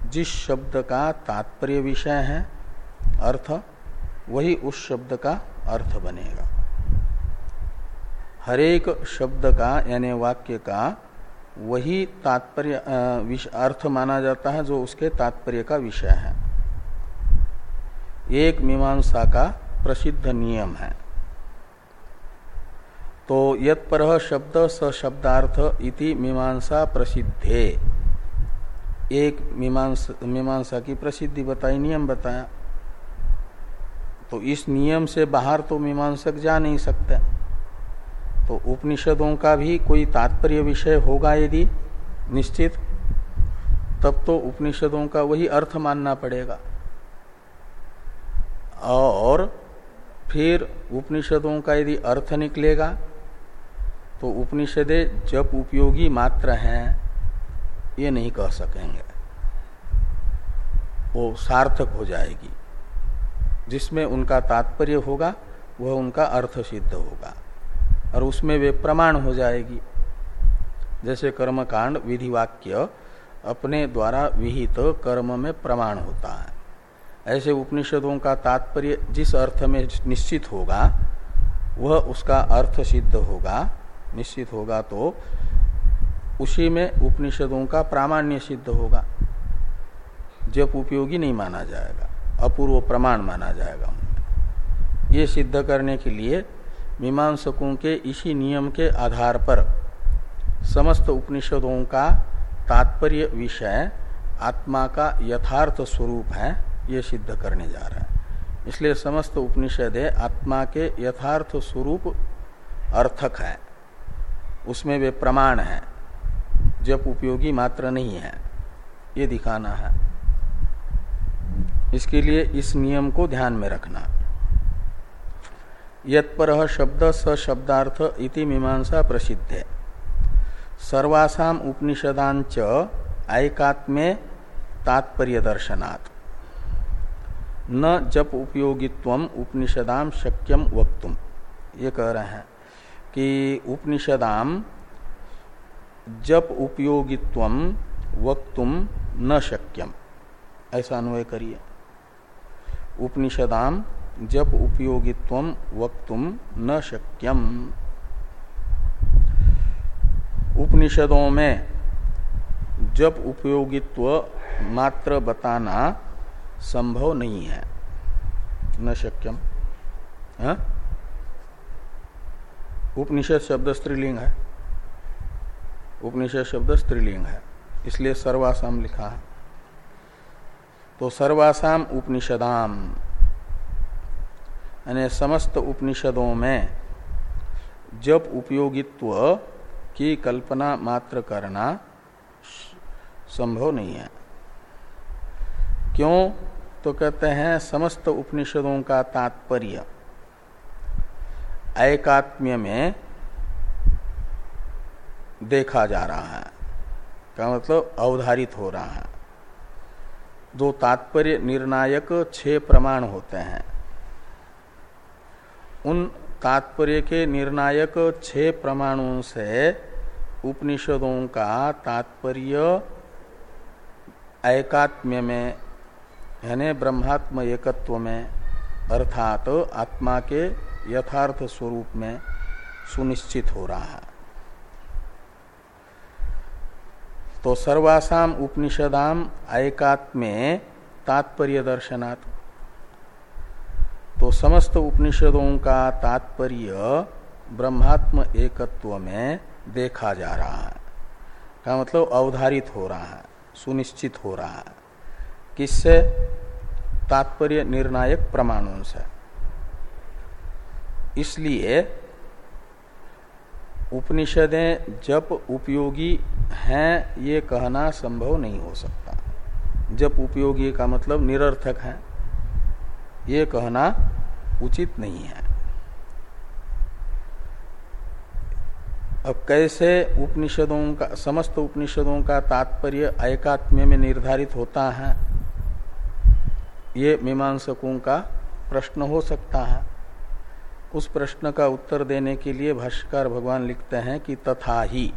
जिस शब्द का तात्पर्य विषय है, अर्थ, वही उस शब्द का अर्थ बनेगा। हरेक शब्द का, यानी वाक्य का, वही तात्पर्य अर्थ माना जाता है, जो उसके तात्पर्य का विषय है। एक मीमांसा का प्रसिद्ध नियम है। तो यत्पर शब्द स शब्दार्थ इति मीमांसा प्रसिद्धे। एक मीमांसा की प्रसिद्धि बताई, नियम बताया। तो इस नियम से बाहर तो मीमांसक जा नहीं सकते। तो उपनिषदों का भी कोई तात्पर्य विषय होगा यदि? निश्चित? तब तो उपनिषदों का वही अर्थ मानना पड़ेगा। और फिर उपनिषदों का यदि अर्थ निकलेगा तो उपनिषदे जब उपयोगी मात्र हैं, ये नहीं कह सकेंगे। वो सार्थक हो जाएगी। जिसमें उनका तात्पर्य होगा, वह उनका अर्थ सिद्ध होगा। और उसमें वे प्रमाण हो जाएगी। जैसे कर्मकांड विधि वाक्य अपने द्वारा विहित कर्म में प्रमाण होता है। ऐसे उपनिषदों का तात्पर्य जिस अर्थ में निश्चित होगा, वह उसका अर्थ सिद्ध होगा। निश्चित होगा तो उसी में उपनिषदों का प्रामाण्य सिद्ध होगा। जब उपयोगी नहीं माना जाएगा, अपूर्व प्रमाण माना जाएगा। ये सिद्ध करने के लिए मीमांसकों के इसी नियम के आधार पर समस्त उपनिषदों का तात्पर्य विषय, आत्मा का यथार्थ स्वरूप है, ये सिद्ध करने जा रहा है। इसलिए समस्त उपनिषद आत्मा के यथार्थ स्वरूप अर्थक है। उसमें वे प्रमाण है, जब उपयोगी मात्र नहीं है, ये दिखाना है। इसके लिए इस नियम को ध्यान में रखना। यत्पर शब्द स शब्दार्थ इति मीमांसा प्रसिद्ध। है सर्वासाम उपनिषदांच ऐकात्म्य तात्पर्य दर्शनात् न जप उपयोगित्व उपनिषदाम शक्यम वक्तुम। ये कह रहे हैं कि उपनिषदाम जप उपयोगित्व वक्तुम न शक्यम। ऐसा अन्वय करिए। उपनिषदाम जप उपयोगित्व वक्तुम न शक्यम। उपनिषदों में जप उपयोगित्व मात्र बताना संभव नहीं है, न शक्यम। हाँ? उपनिषद शब्द स्त्रीलिंग है। उपनिषद शब्द स्त्रीलिंग है, इसलिए सर्वासाम लिखा है। तो सर्वासाम उपनिषदाम। यानी समस्त उपनिषदों में जब उपयोगित्व की कल्पना मात्र करना संभव नहीं है। क्यों? तो कहते हैं समस्त उपनिषदों का तात्पर्य। एकात्म्य में देखा जा रहा है। का मतलब अवधारित हो रहा है। जो तात्पर्य निर्णायक छह प्रमाण होते हैं। उन तात्पर्य के निर्णायक छह प्रमाणों से उपनिषदों का तात्पर्य एकात्म्य में, यानी ब्रह्मात्म एकत्व में, अर्थात आत्मा के यथार्थ स्वरूप में सुनिश्चित हो रहा है। तो सर्वासाम उपनिषदाम एकात्म्य तात्पर्य दर्शनात् तो समस्त उपनिषदों का तात्पर्य ब्रह्मात्म एकत्व में देखा जा रहा है। का मतलब अवधारित हो रहा है, सुनिश्चित हो रहा है। किससे? तात्पर्य निर्णायक प्रमाणों से। इसलिए उपनिषदें जब उपयोगी हैं, ये कहना संभव नहीं हो सकता। जब उपयोगी का मतलब निरर्थक है। ये कहना उचित नहीं है। अब कैसे उपनिषदों का, समस्त उपनिषदों का तात्पर्य एकात्म्य में निर्धारित होता है, ये मीमांसकों का प्रश्न हो सकता है। उस प्रश्न का उत्तर देने के लिए भाष्यकार भगवान लिखते हैं कि तथा ही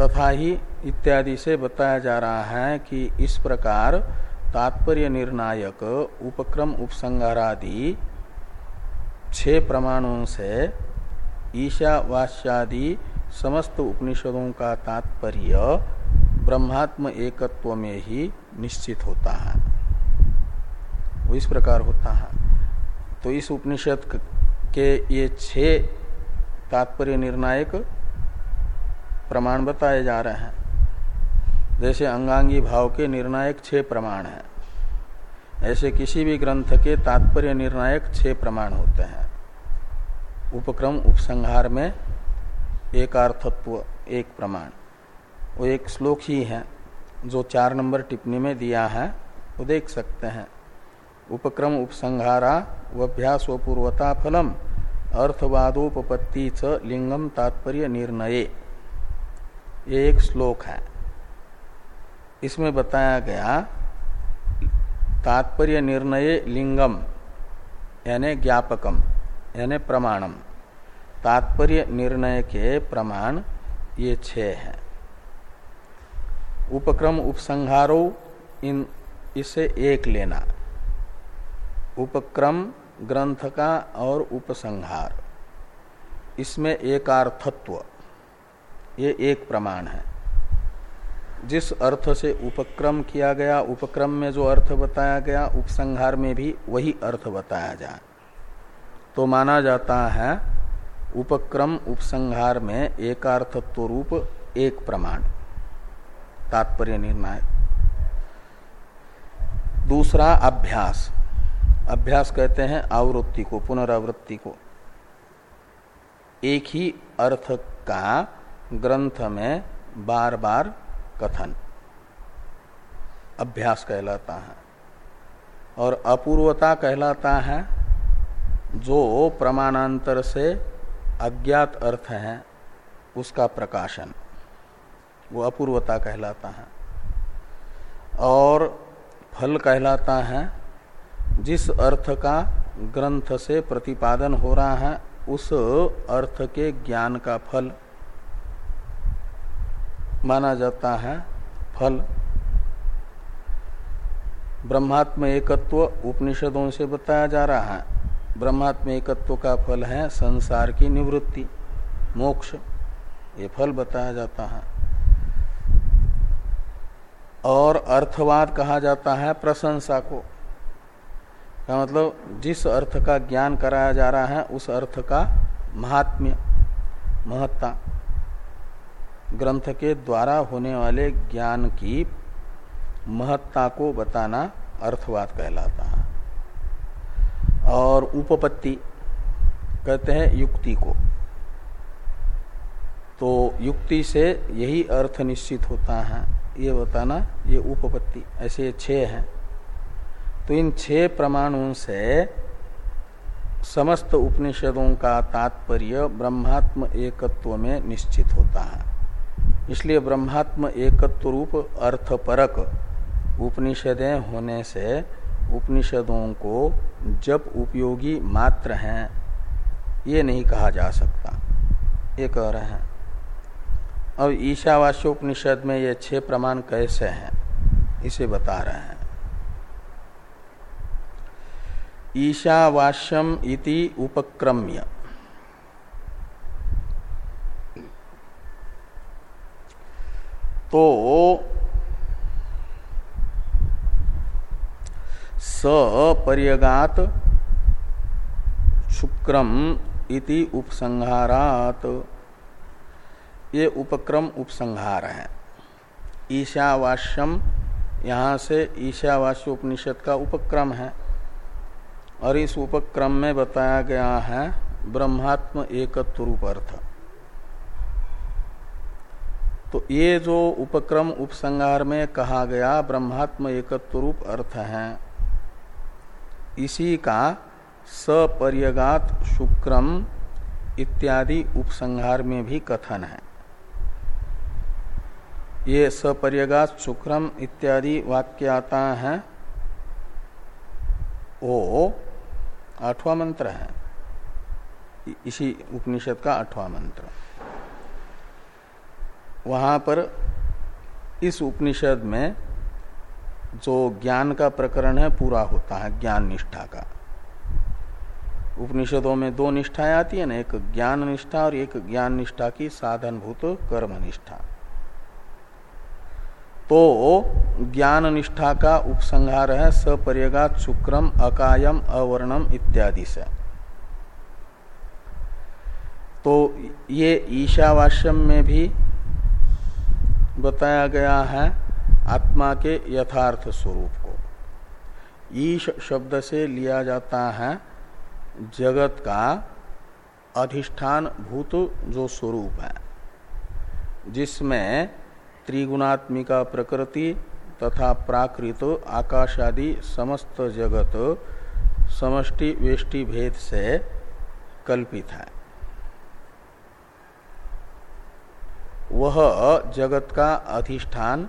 तथा ही इत्यादि से बताया जा रहा है कि इस प्रकार तात्पर्य निर्णायक उपक्रम उपसंगारादि छह प्रमाणों से ईशावास्यादि समस्त उपनिषदों का तात्पर्य ब्रह्मात्म एकत्व में ही निश्चित होता है। वो इस प्रकार होता है। तो इस उपनिषद के ये छह तात्पर्य निर्णायक प्रमाण बताए जा रहे हैं। जैसे अंगांगी भाव के निर्णायक छह प्रमाण हैं। ऐसे किसी भी ग्रंथ के तात्पर्य निर्णायक छह प्रमाण होते हैं। उपक्रम उपसंहार में एक अर्थत्व एक प्रमाण। वो एक श्लोक ही है, जो चार नंबर टिप्पणी में दिया है, वो देख सकते हैं। उपक्रम उपसंहारा वभ्यास व पूर्वता फलम अर्थवादोपत्ति च लिंगम तात्पर्य निर्णय। ये एक श्लोक है। इसमें बताया गया, तात्पर्य निर्णय लिंगम, यानी ज्ञापकम, यानी प्रमाणम। तात्पर्य निर्णय के प्रमाण ये छह हैं। उपक्रम उपसंहारो, इन, इसे एक लेना। उपक्रम ग्रंथ का और उपसंहार। इसमें एकार्थत्व, ये एक प्रमाण है। जिस अर्थ से उपक्रम किया गया, उपक्रम में जो अर्थ बताया गया, उपसंहार में भी वही अर्थ बताया जाए। तो माना जाता है, उपक्रम, उपसंहार में एकार्थत्व रूप एक प्रमाण। तात्पर्य निर्णय। दूसरा, अभ्यास। अभ्यास कहते हैं आवृत्ति को, पुनरावृत्ति को। एक ही अर्थ का ग्रंथ में बार बार कथन। अभ्यास कहलाता है। और अपूर्वता कहलाता है, जो प्रमाणांतर से अज्ञात अर्थ है, उसका प्रकाशन। वो अपूर्वता कहलाता है। और फल कहलाता है, जिस अर्थ का ग्रंथ से प्रतिपादन हो रहा है, उस अर्थ के ज्ञान का फल। माना जाता है फल। ब्रह्मात्म एकत्व उपनिषदों से बताया जा रहा है। ब्रह्मात्म एकत्व का फल है संसार की निवृत्ति, मोक्ष। ये फल बताया जाता है। और अर्थवाद कहा जाता है प्रशंसा को। का मतलब जिस अर्थ का ज्ञान कराया जा रहा है, उस अर्थ का महात्म्य, महत्ता। ग्रंथ के द्वारा होने वाले ज्ञान की महत्ता को बताना अर्थवाद कहलाता है। और उपपत्ति कहते हैं युक्ति को। तो युक्ति से यही अर्थ निश्चित होता है। ये बताना, ये उपपत्ति, ऐसे छह हैं। तो इन छह प्रमाणों से समस्त उपनिषदों का तात्पर्य ब्रह्मात्म एकत्व में निश्चित होता है। इसलिए ब्रह्मात्म एकत्व रूप अर्थ अर्थपरक उपनिषदें होने से उपनिषदों को जब उपयोगी मात्र हैं। ये नहीं कहा जा सकता। ये कह रहे हैं। अब ईशावास्योपनिषद में ये छह प्रमाण कैसे हैं, इसे बता रहे हैं। ईशावास्यम इति उपक्रम्य। तो सपर्यगात शुक्रम इति उपसंहारात। ये उपक्रम उपसंहार है। ईशावास्यम, यहाँ से ईशावास्य उपनिषद का उपक्रम है। और इस उपक्रम में बताया गया है ब्रह्मात्म एकत्व रूप अर्थ। तो ये जो उपक्रम उपसंहार में कहा गया ब्रह्मात्म एकत्व रूप अर्थ है, इसी का सपर्यगात शुक्रम इत्यादि उपसंहार में भी कथन है। ये सपर्यगात शुक्रम इत्यादि वाक्य आता है, वो आठवां मंत्र है। इसी उपनिषद का आठवां मंत्र। वहाँ पर इस उपनिषद में जो ज्ञान का प्रकरण है, पूरा होता है, ज्ञान निष्ठा का। उपनिषदों में दो निष्ठाएँ आती है, ना, एक ज्ञान निष्ठा और एक ज्ञान निष्ठा की साधनभूत कर्म निष्ठा। तो ज्ञान निष्ठा का उपसंहार है सपर्यगात शुक्रम, अकायम, अवर्णम इत्यादि से। तो ये ईशावास्यम में भी बताया गया है आत्मा के यथार्थ स्वरूप को। ईश शब्द से लिया जाता है जगत का अधिष्ठान भूत जो स्वरूप है, जिसमें त्रिगुणात्मिका प्रकृति तथा प्राकृत, आकाश आदि समस्त जगत समष्टि वेष्टि भेद से कल्पित है। वह जगत का अधिष्ठान,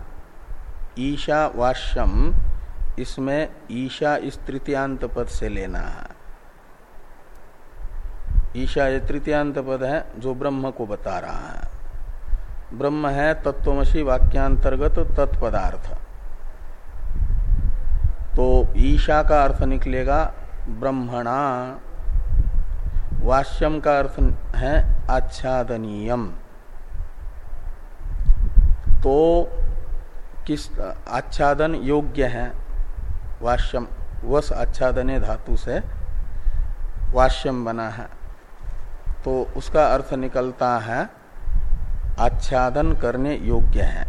ईशावास्यम, इसमें ईशा इस तृतीयांत पद से लेना है। ईशा ये तृतीयांत पद है जो ब्रह्म को बता रहा है। ब्रह्म है तत्वमसी वाक्यांतर्गत तत्पदार्थ। तो ईशा का अर्थ निकलेगा ब्रह्मणा। वाष्यम का अर्थ है आच्छादनीयम। तो किस, आच्छादन योग्य है? वाष्यम, वस आच्छादने धातु से वाष्यम बना है। तो उसका अर्थ निकलता है, आच्छादन करने योग्य है।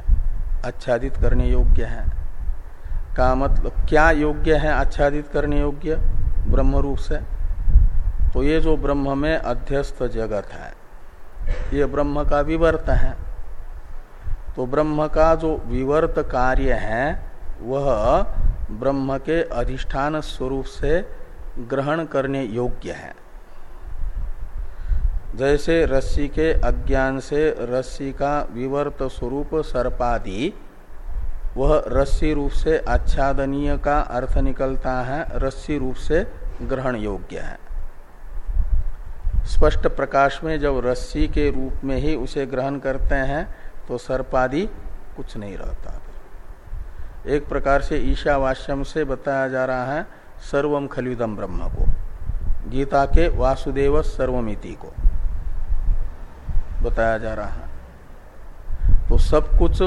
आच्छादित करने योग्य है। का मतलब क्या योग्य है आच्छादित करने योग्य? ब्रह्म रूप से। तो ये जो ब्रह्म में अध्यस्त जगत है, ये ब्रह्म का विवर्त है। तो ब्रह्म का जो विवर्त कार्य है, वह ब्रह्म के अधिष्ठान स्वरूप से ग्रहण करने योग्य है। जैसे रस्सी के अज्ञान से रस्सी का विवर्त स्वरूप सर्पादि, वह रस्सी रूप से आच्छादनीय का अर्थ निकलता है, रस्सी रूप से ग्रहण योग्य है। स्पष्ट प्रकाश में जब रस्सी के रूप में ही उसे ग्रहण करते हैं तो सर्पादि कुछ नहीं रहता एक प्रकार से ईशावास्यम से बताया जा रहा है, सर्वम खलिदम ब्रह्म को। गीता के वासुदेव सर्वमिति को बताया जा रहा है। तो सब कुछ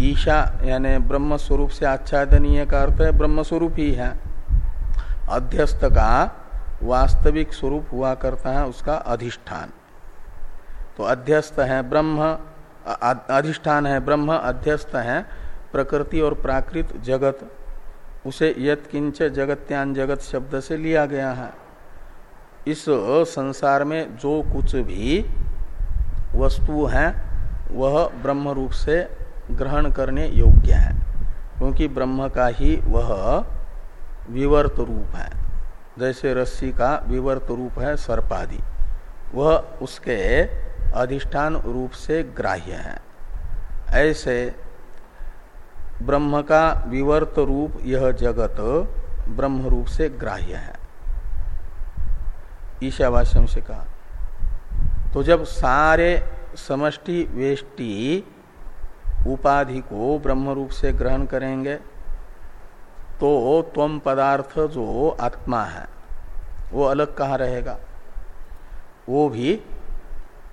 ईशा यानी ब्रह्म स्वरूप से आच्छादनीय का अर्थ है ब्रह्म स्वरूप ही है। अध्यस्त का वास्तविक स्वरूप हुआ करता है उसका अधिष्ठान। तो अध्यस्त है ब्रह्म अधिष्ठान है ब्रह्म, अध्यस्त है प्रकृति और प्राकृत जगत। उसे यत किंच जगत्यान जगत शब्द से लिया गया है। इस संसार में जो कुछ भी वस्तु है, वह ब्रह्म रूप से ग्रहण करने योग्य है, क्योंकि ब्रह्म का ही वह विवर्त रूप है। जैसे रस्सी का विवर्त रूप है सर्पादि। वह उसके अधिष्ठान रूप से ग्राह्य है। ऐसे ब्रह्म का विवर्त रूप यह जगत ब्रह्म रूप से ग्राह्य है। ईशावास्यम से कहा तो जब सारे समष्टि वेष्टि उपाधि को ब्रह्म रूप से ग्रहण करेंगे तो त्वम पदार्थ जो आत्मा है, वो अलग कहाँ रहेगा? वो भी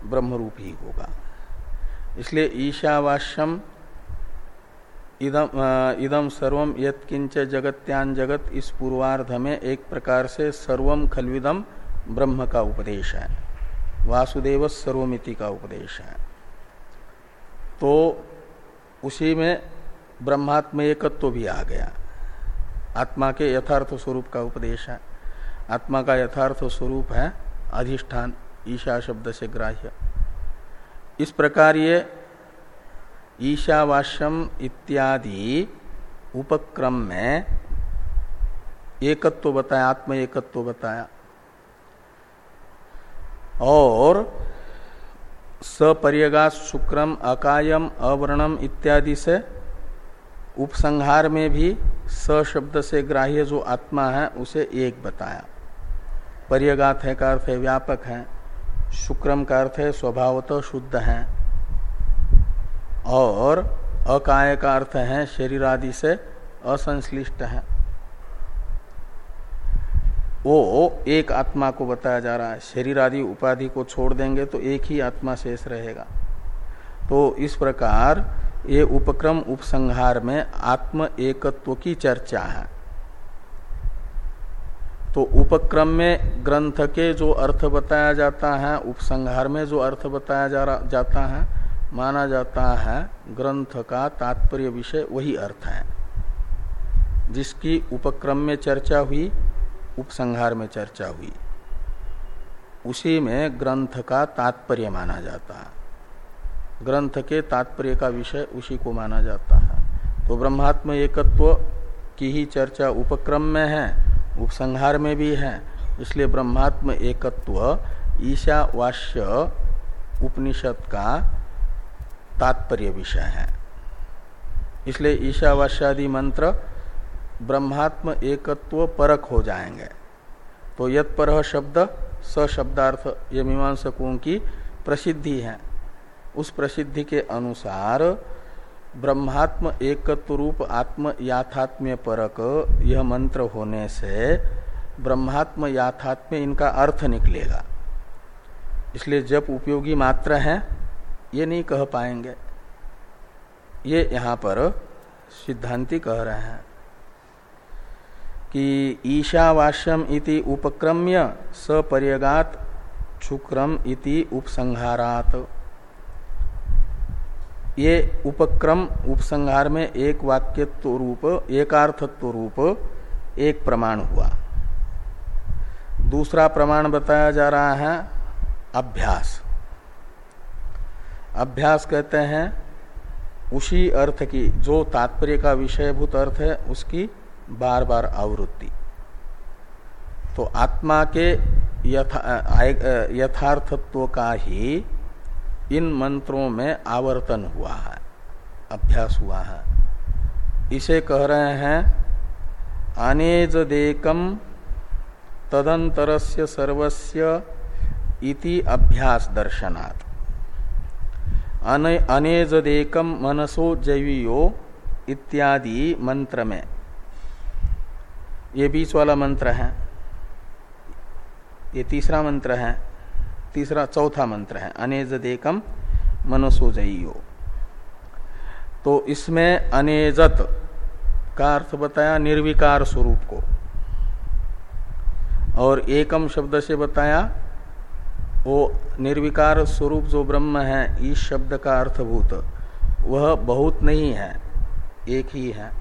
ब्रह्म रूप ही होगा। इसलिए ईशावास्यम, इदम इदम सर्वम यत्किंच जगत्यान जगत इस पूर्वार्ध में एक प्रकार से सर्वम खलविदम ब्रह्म का उपदेश है। वासुदेव सर्वमिति का उपदेश है। तो उसी में ब्रह्मात्म एकत्व भी आ गया। आत्मा के यथार्थ स्वरूप का उपदेश है। आत्मा का यथार्थ स्वरूप है अधिष्ठान। ईशा शब्द से ग्राह्य। इस प्रकार ये ईशावास्यम इत्यादि उपक्रम में एकत्व बताया, आत्म एकत्व बताया। और सपर्यगा शुक्रम, अकायम, अवर्णम इत्यादि से उपसंहार में भी स शब्द से ग्राह्य जो आत्मा है, उसे एक बताया। पर्यगात है का अर्थ है व्यापक है। शुक्रम का अर्थ है स्वभावतः शुद्ध है। और अकाय का अर्थ है शरीर आदि से असंश्लिष्ट है। वो एक आत्मा को बताया जा रहा है। शरीर आदि उपाधि को छोड़ देंगे तो एक ही आत्मा शेष रहेगा। तो इस प्रकार ये उपक्रम उपसंहार में आत्म एकत्व की चर्चा है। तो उपक्रम में ग्रंथ के जो अर्थ बताया जाता है, उपसंहार में जो अर्थ बताया जा जाता है, माना जाता है, ग्रंथ का तात्पर्य विषय वही अर्थ है, जिसकी उपक्रम में चर्चा हुई, उपसंहार में चर्चा हुई। उसी में ग्रंथ का तात्पर्य माना जाता है। ग्रंथ के तात्पर्य का विषय उसी को माना जाता है। तो ब्रह्मात्म एकत्व की ही चर्चा उपक्रम में है उपसंहार में भी है। इसलिए ब्रह्मात्म एकत्व, ईशावास्य उपनिषद का तात्पर्य विषय है। इसलिए ईशावास्यादि मंत्र ब्रह्मात्म एकत्व परक हो जाएँगे। तो यत पर शब्द स शब्दार्थ ये मीमांसकों की प्रसिद्धि है। उस प्रसिद्धि के अनुसार ब्रह्मात्म एकत्व रूप आत्म याथात्म्य परक, यह मंत्र होने से ब्रह्मात्म याथात्म्य इनका अर्थ निकलेगा। इसलिए जब उपयोगी मात्र है, ये नहीं कह पाएँगे। ये यहाँ पर सिद्धांति कह रहे हैं कि ईशावास्यम इति उपक्रम्य सपर्यगात शुक्रम इति उपसंहारात। ये उपक्रम, उपसंहार में एक वाक्यत्व रूप, एकार्थत्व रूप, एक प्रमाण हुआ। दूसरा प्रमाण बताया जा रहा है, अभ्यास। अभ्यास कहते हैं, उसी अर्थ की, जो तात्पर्य का विषयभूत अर्थ है, उसकी बार बार आवृत्ति। तो आत्मा के यथा यथार्थत्व का ही इन मंत्रों में आवर्तन हुआ है, अभ्यास हुआ है। इसे कह रहे हैं, अनेज देकम तदंतरस्य सर्वस्य इति अभ्यास दर्शनात्। अनेज देकम मनसो जैवियो इत्यादि मंत्र में। ये बीच वाला मंत्र है। ये तीसरा मंत्र है। तीसरा चौथा मंत्र है अनेज देकम मनसोजयो तो इसमें अनेजत का अर्थ बताया निर्विकार स्वरूप को, और एकम शब्द से बताया वो निर्विकार स्वरूप जो ब्रह्म है इस शब्द का अर्थभूत, वह बहुत नहीं है, एक ही है,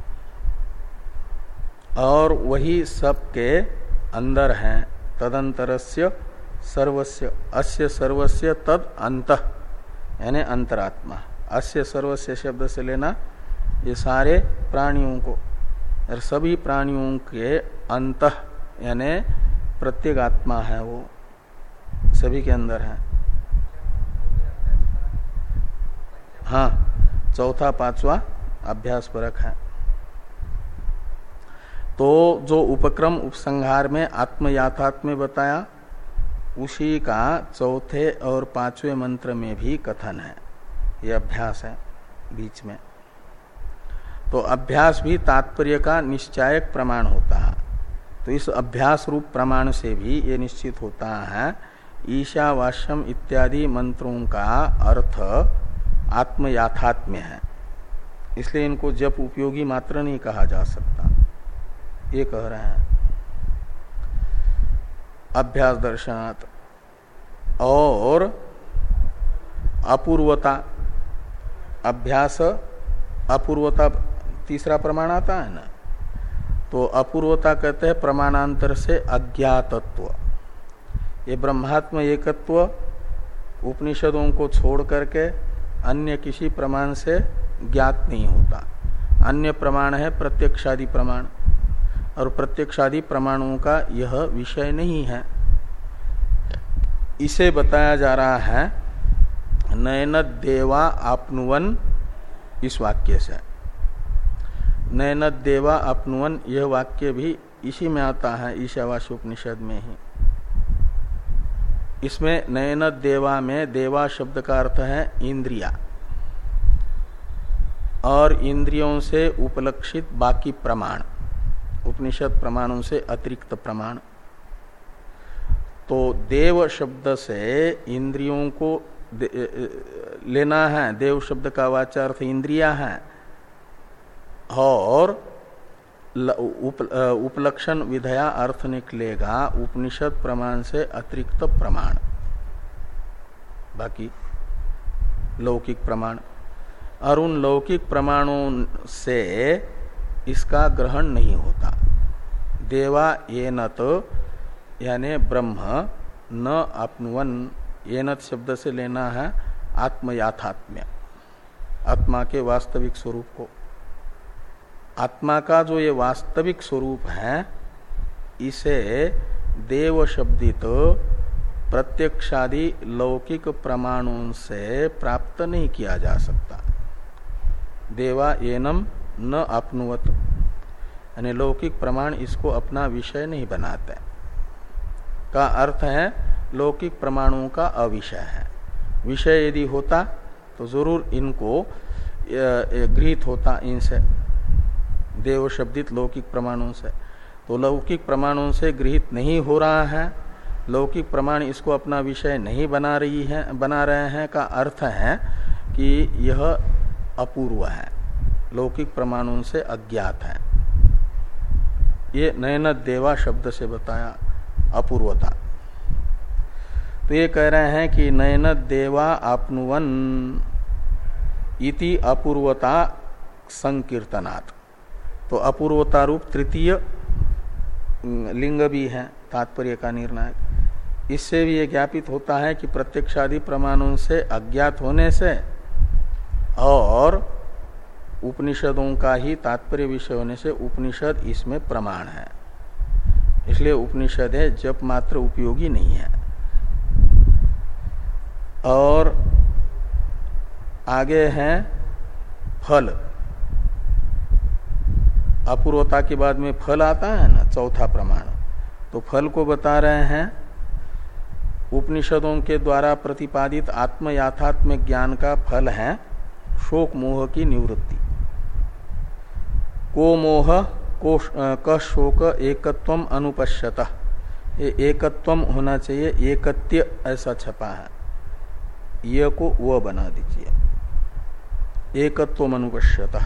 और वही सबके अंदर है, तदंतरस्य सर्वस्य, अस्य सर्वस्य तद अंत यानी अंतरात्मा। अस्य सर्वस्य शब्द से लेना, ये सारे प्राणियों को और सभी प्राणियों के अंत, यानी प्रत्येक आत्मा है वो, सभी के अंदर है। हाँ चौथा, पांचवा अभ्यास परक है। तो जो उपक्रम उपसंहार में आत्मयाथात्म्य बताया उसी का चौथे और पाँचवें मंत्र में भी कथन है। यह अभ्यास है बीच में। तो अभ्यास भी तात्पर्य का निश्चायक प्रमाण होता है। तो इस अभ्यास रूप प्रमाण से भी ये निश्चित होता है ईशावास्यम इत्यादि मंत्रों का अर्थ आत्मयाथात्म्य है। इसलिए इनको जप उपयोगी मात्र नहीं कहा जा सकता। ये कह रहे हैं। अभ्यास दर्शनात् और अपूर्वता, अभ्यास, अपूर्वता तीसरा प्रमाण आता है ना? तो अपूर्वता कहते हैं प्रमाणांतर से अज्ञातत्व। ये ब्रह्मात्म एकत्व उपनिषदों को छोड़ करके अन्य किसी प्रमाण से ज्ञात नहीं होता। अन्य प्रमाण है प्रत्यक्षादि प्रमाण। और प्रत्यक्षादि प्रमाणों का यह विषय नहीं है। इसे बताया जा रहा है, नयन देवा आपनुवन, इस वाक्य से। नयन देवा अपनुवन यह वाक्य भी इसी में आता है ईशावास उपनिषद में ही। इसमें नयन देवा में देवा शब्द का अर्थ है इंद्रिया। और इंद्रियों से उपलक्षित बाकी प्रमाण। उपनिषद प्रमाणों से अतिरिक्त प्रमाण। तो देव शब्द से इंद्रियों को लेना है देव शब्द का वाचार्थ इंद्रिया है। और उप, उपलक्षण विधया अर्थ निकलेगा उपनिषद प्रमाण से अतिरिक्त प्रमाण। बाकी लौकिक प्रमाण। और उन लौकिक प्रमाणों से इसका ग्रहण नहीं होता। देवा ये न तो यानी ब्रह्म, न अपनुवन ये शब्द से लेना है आत्मयाथात्म्य, आत्मा के वास्तविक स्वरूप को। आत्मा का जो ये वास्तविक स्वरूप है, इसे देव शब्दित प्रत्यक्षादि लौकिक प्रमाणों से प्राप्त नहीं किया जा सकता। देवा एनम न अपनुवत। यानी लौकिक प्रमाण इसको अपना विषय नहीं बनाते का अर्थ है, लौकिक प्रमाणों का अविषय है। विषय यदि होता तो ज़रूर इनको गृहित होता इनसे देव शब्दित लौकिक प्रमाणों से। तो लौकिक प्रमाणों से गृहित नहीं हो रहा है। लौकिक प्रमाण इसको अपना विषय नहीं बना रही है, बना रहे हैं। का अर्थ है कि यह अपूर्व है। लौकिक प्रमाणों से अज्ञात है। ये नयन देवा शब्द से बताया अपूर्वता। तो ये कह रहे हैं कि नयन देवा आपनुवन इति अपूर्वता संकीर्तनात्। तो अपूर्वता रूप तृतीय लिंग भी है, तात्पर्य का निर्णायक। इससे भी ये ज्ञापित होता है कि प्रत्यक्षादि प्रमाणों से अज्ञात होने से और उपनिषदों का ही तात्पर्य विषय होने से उपनिषद इसमें प्रमाण है। इसलिए उपनिषद है, जप मात्र उपयोगी नहीं है। और आगे है फल। अपूर्वता के बाद में फल आता है ना, चौथा प्रमाण। तो फल को बता रहे हैं, उपनिषदों के द्वारा प्रतिपादित आत्म याथात्म ज्ञान का फल है शोक मोह की निवृत्ति। को मोह को, शोक अनुपश्यत। ये एकत्व होना चाहिए, एकत्य ऐसा छपा है। ये को वह बना दीजिए। एकत्व अनुपश्यत।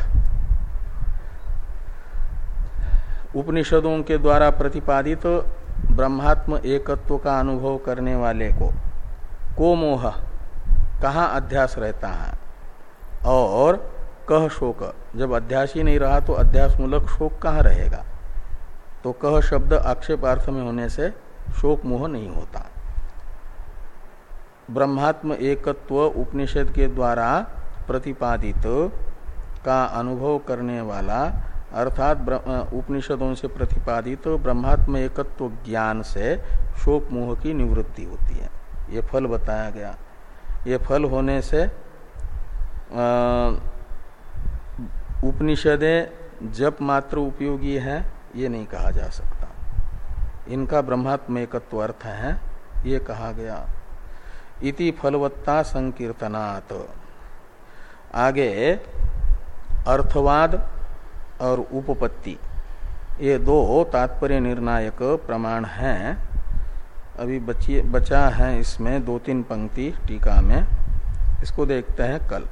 उपनिषदों के द्वारा प्रतिपादित तो ब्रह्मात्म एकत्व का अनुभव करने वाले को को मोह, कहाँ अध्यास रहता है? और कह शोक। जब अध्यास ही नहीं रहा तो अध्यास मूलक शोक कहाँ रहेगा? तो कह शब्द आक्षेपार्थ में होने से शोक मोह नहीं होता। ब्रह्मात्म एकत्व उपनिषद के द्वारा प्रतिपादित का अनुभव करने वाला, अर्थात उपनिषदों से प्रतिपादित ब्रह्मात्म एकत्व ज्ञान से शोक मोह की निवृत्ति होती है। ये फल बताया गया। ये फल होने से उपनिषदें जब मात्र उपयोगी है, ये नहीं कहा जा सकता। इनका ब्रह्मात्म एकत्व अर्थ है, ये कहा गया। इति फलवत्ता संकीर्तनात्। आगे, अर्थवाद और उपपत्ति, ये दो तात्पर्य निर्णायक प्रमाण हैं। अभी बचिए बचा है इसमें दो तीन पंक्ति टीका में। इसको देखते हैं कल।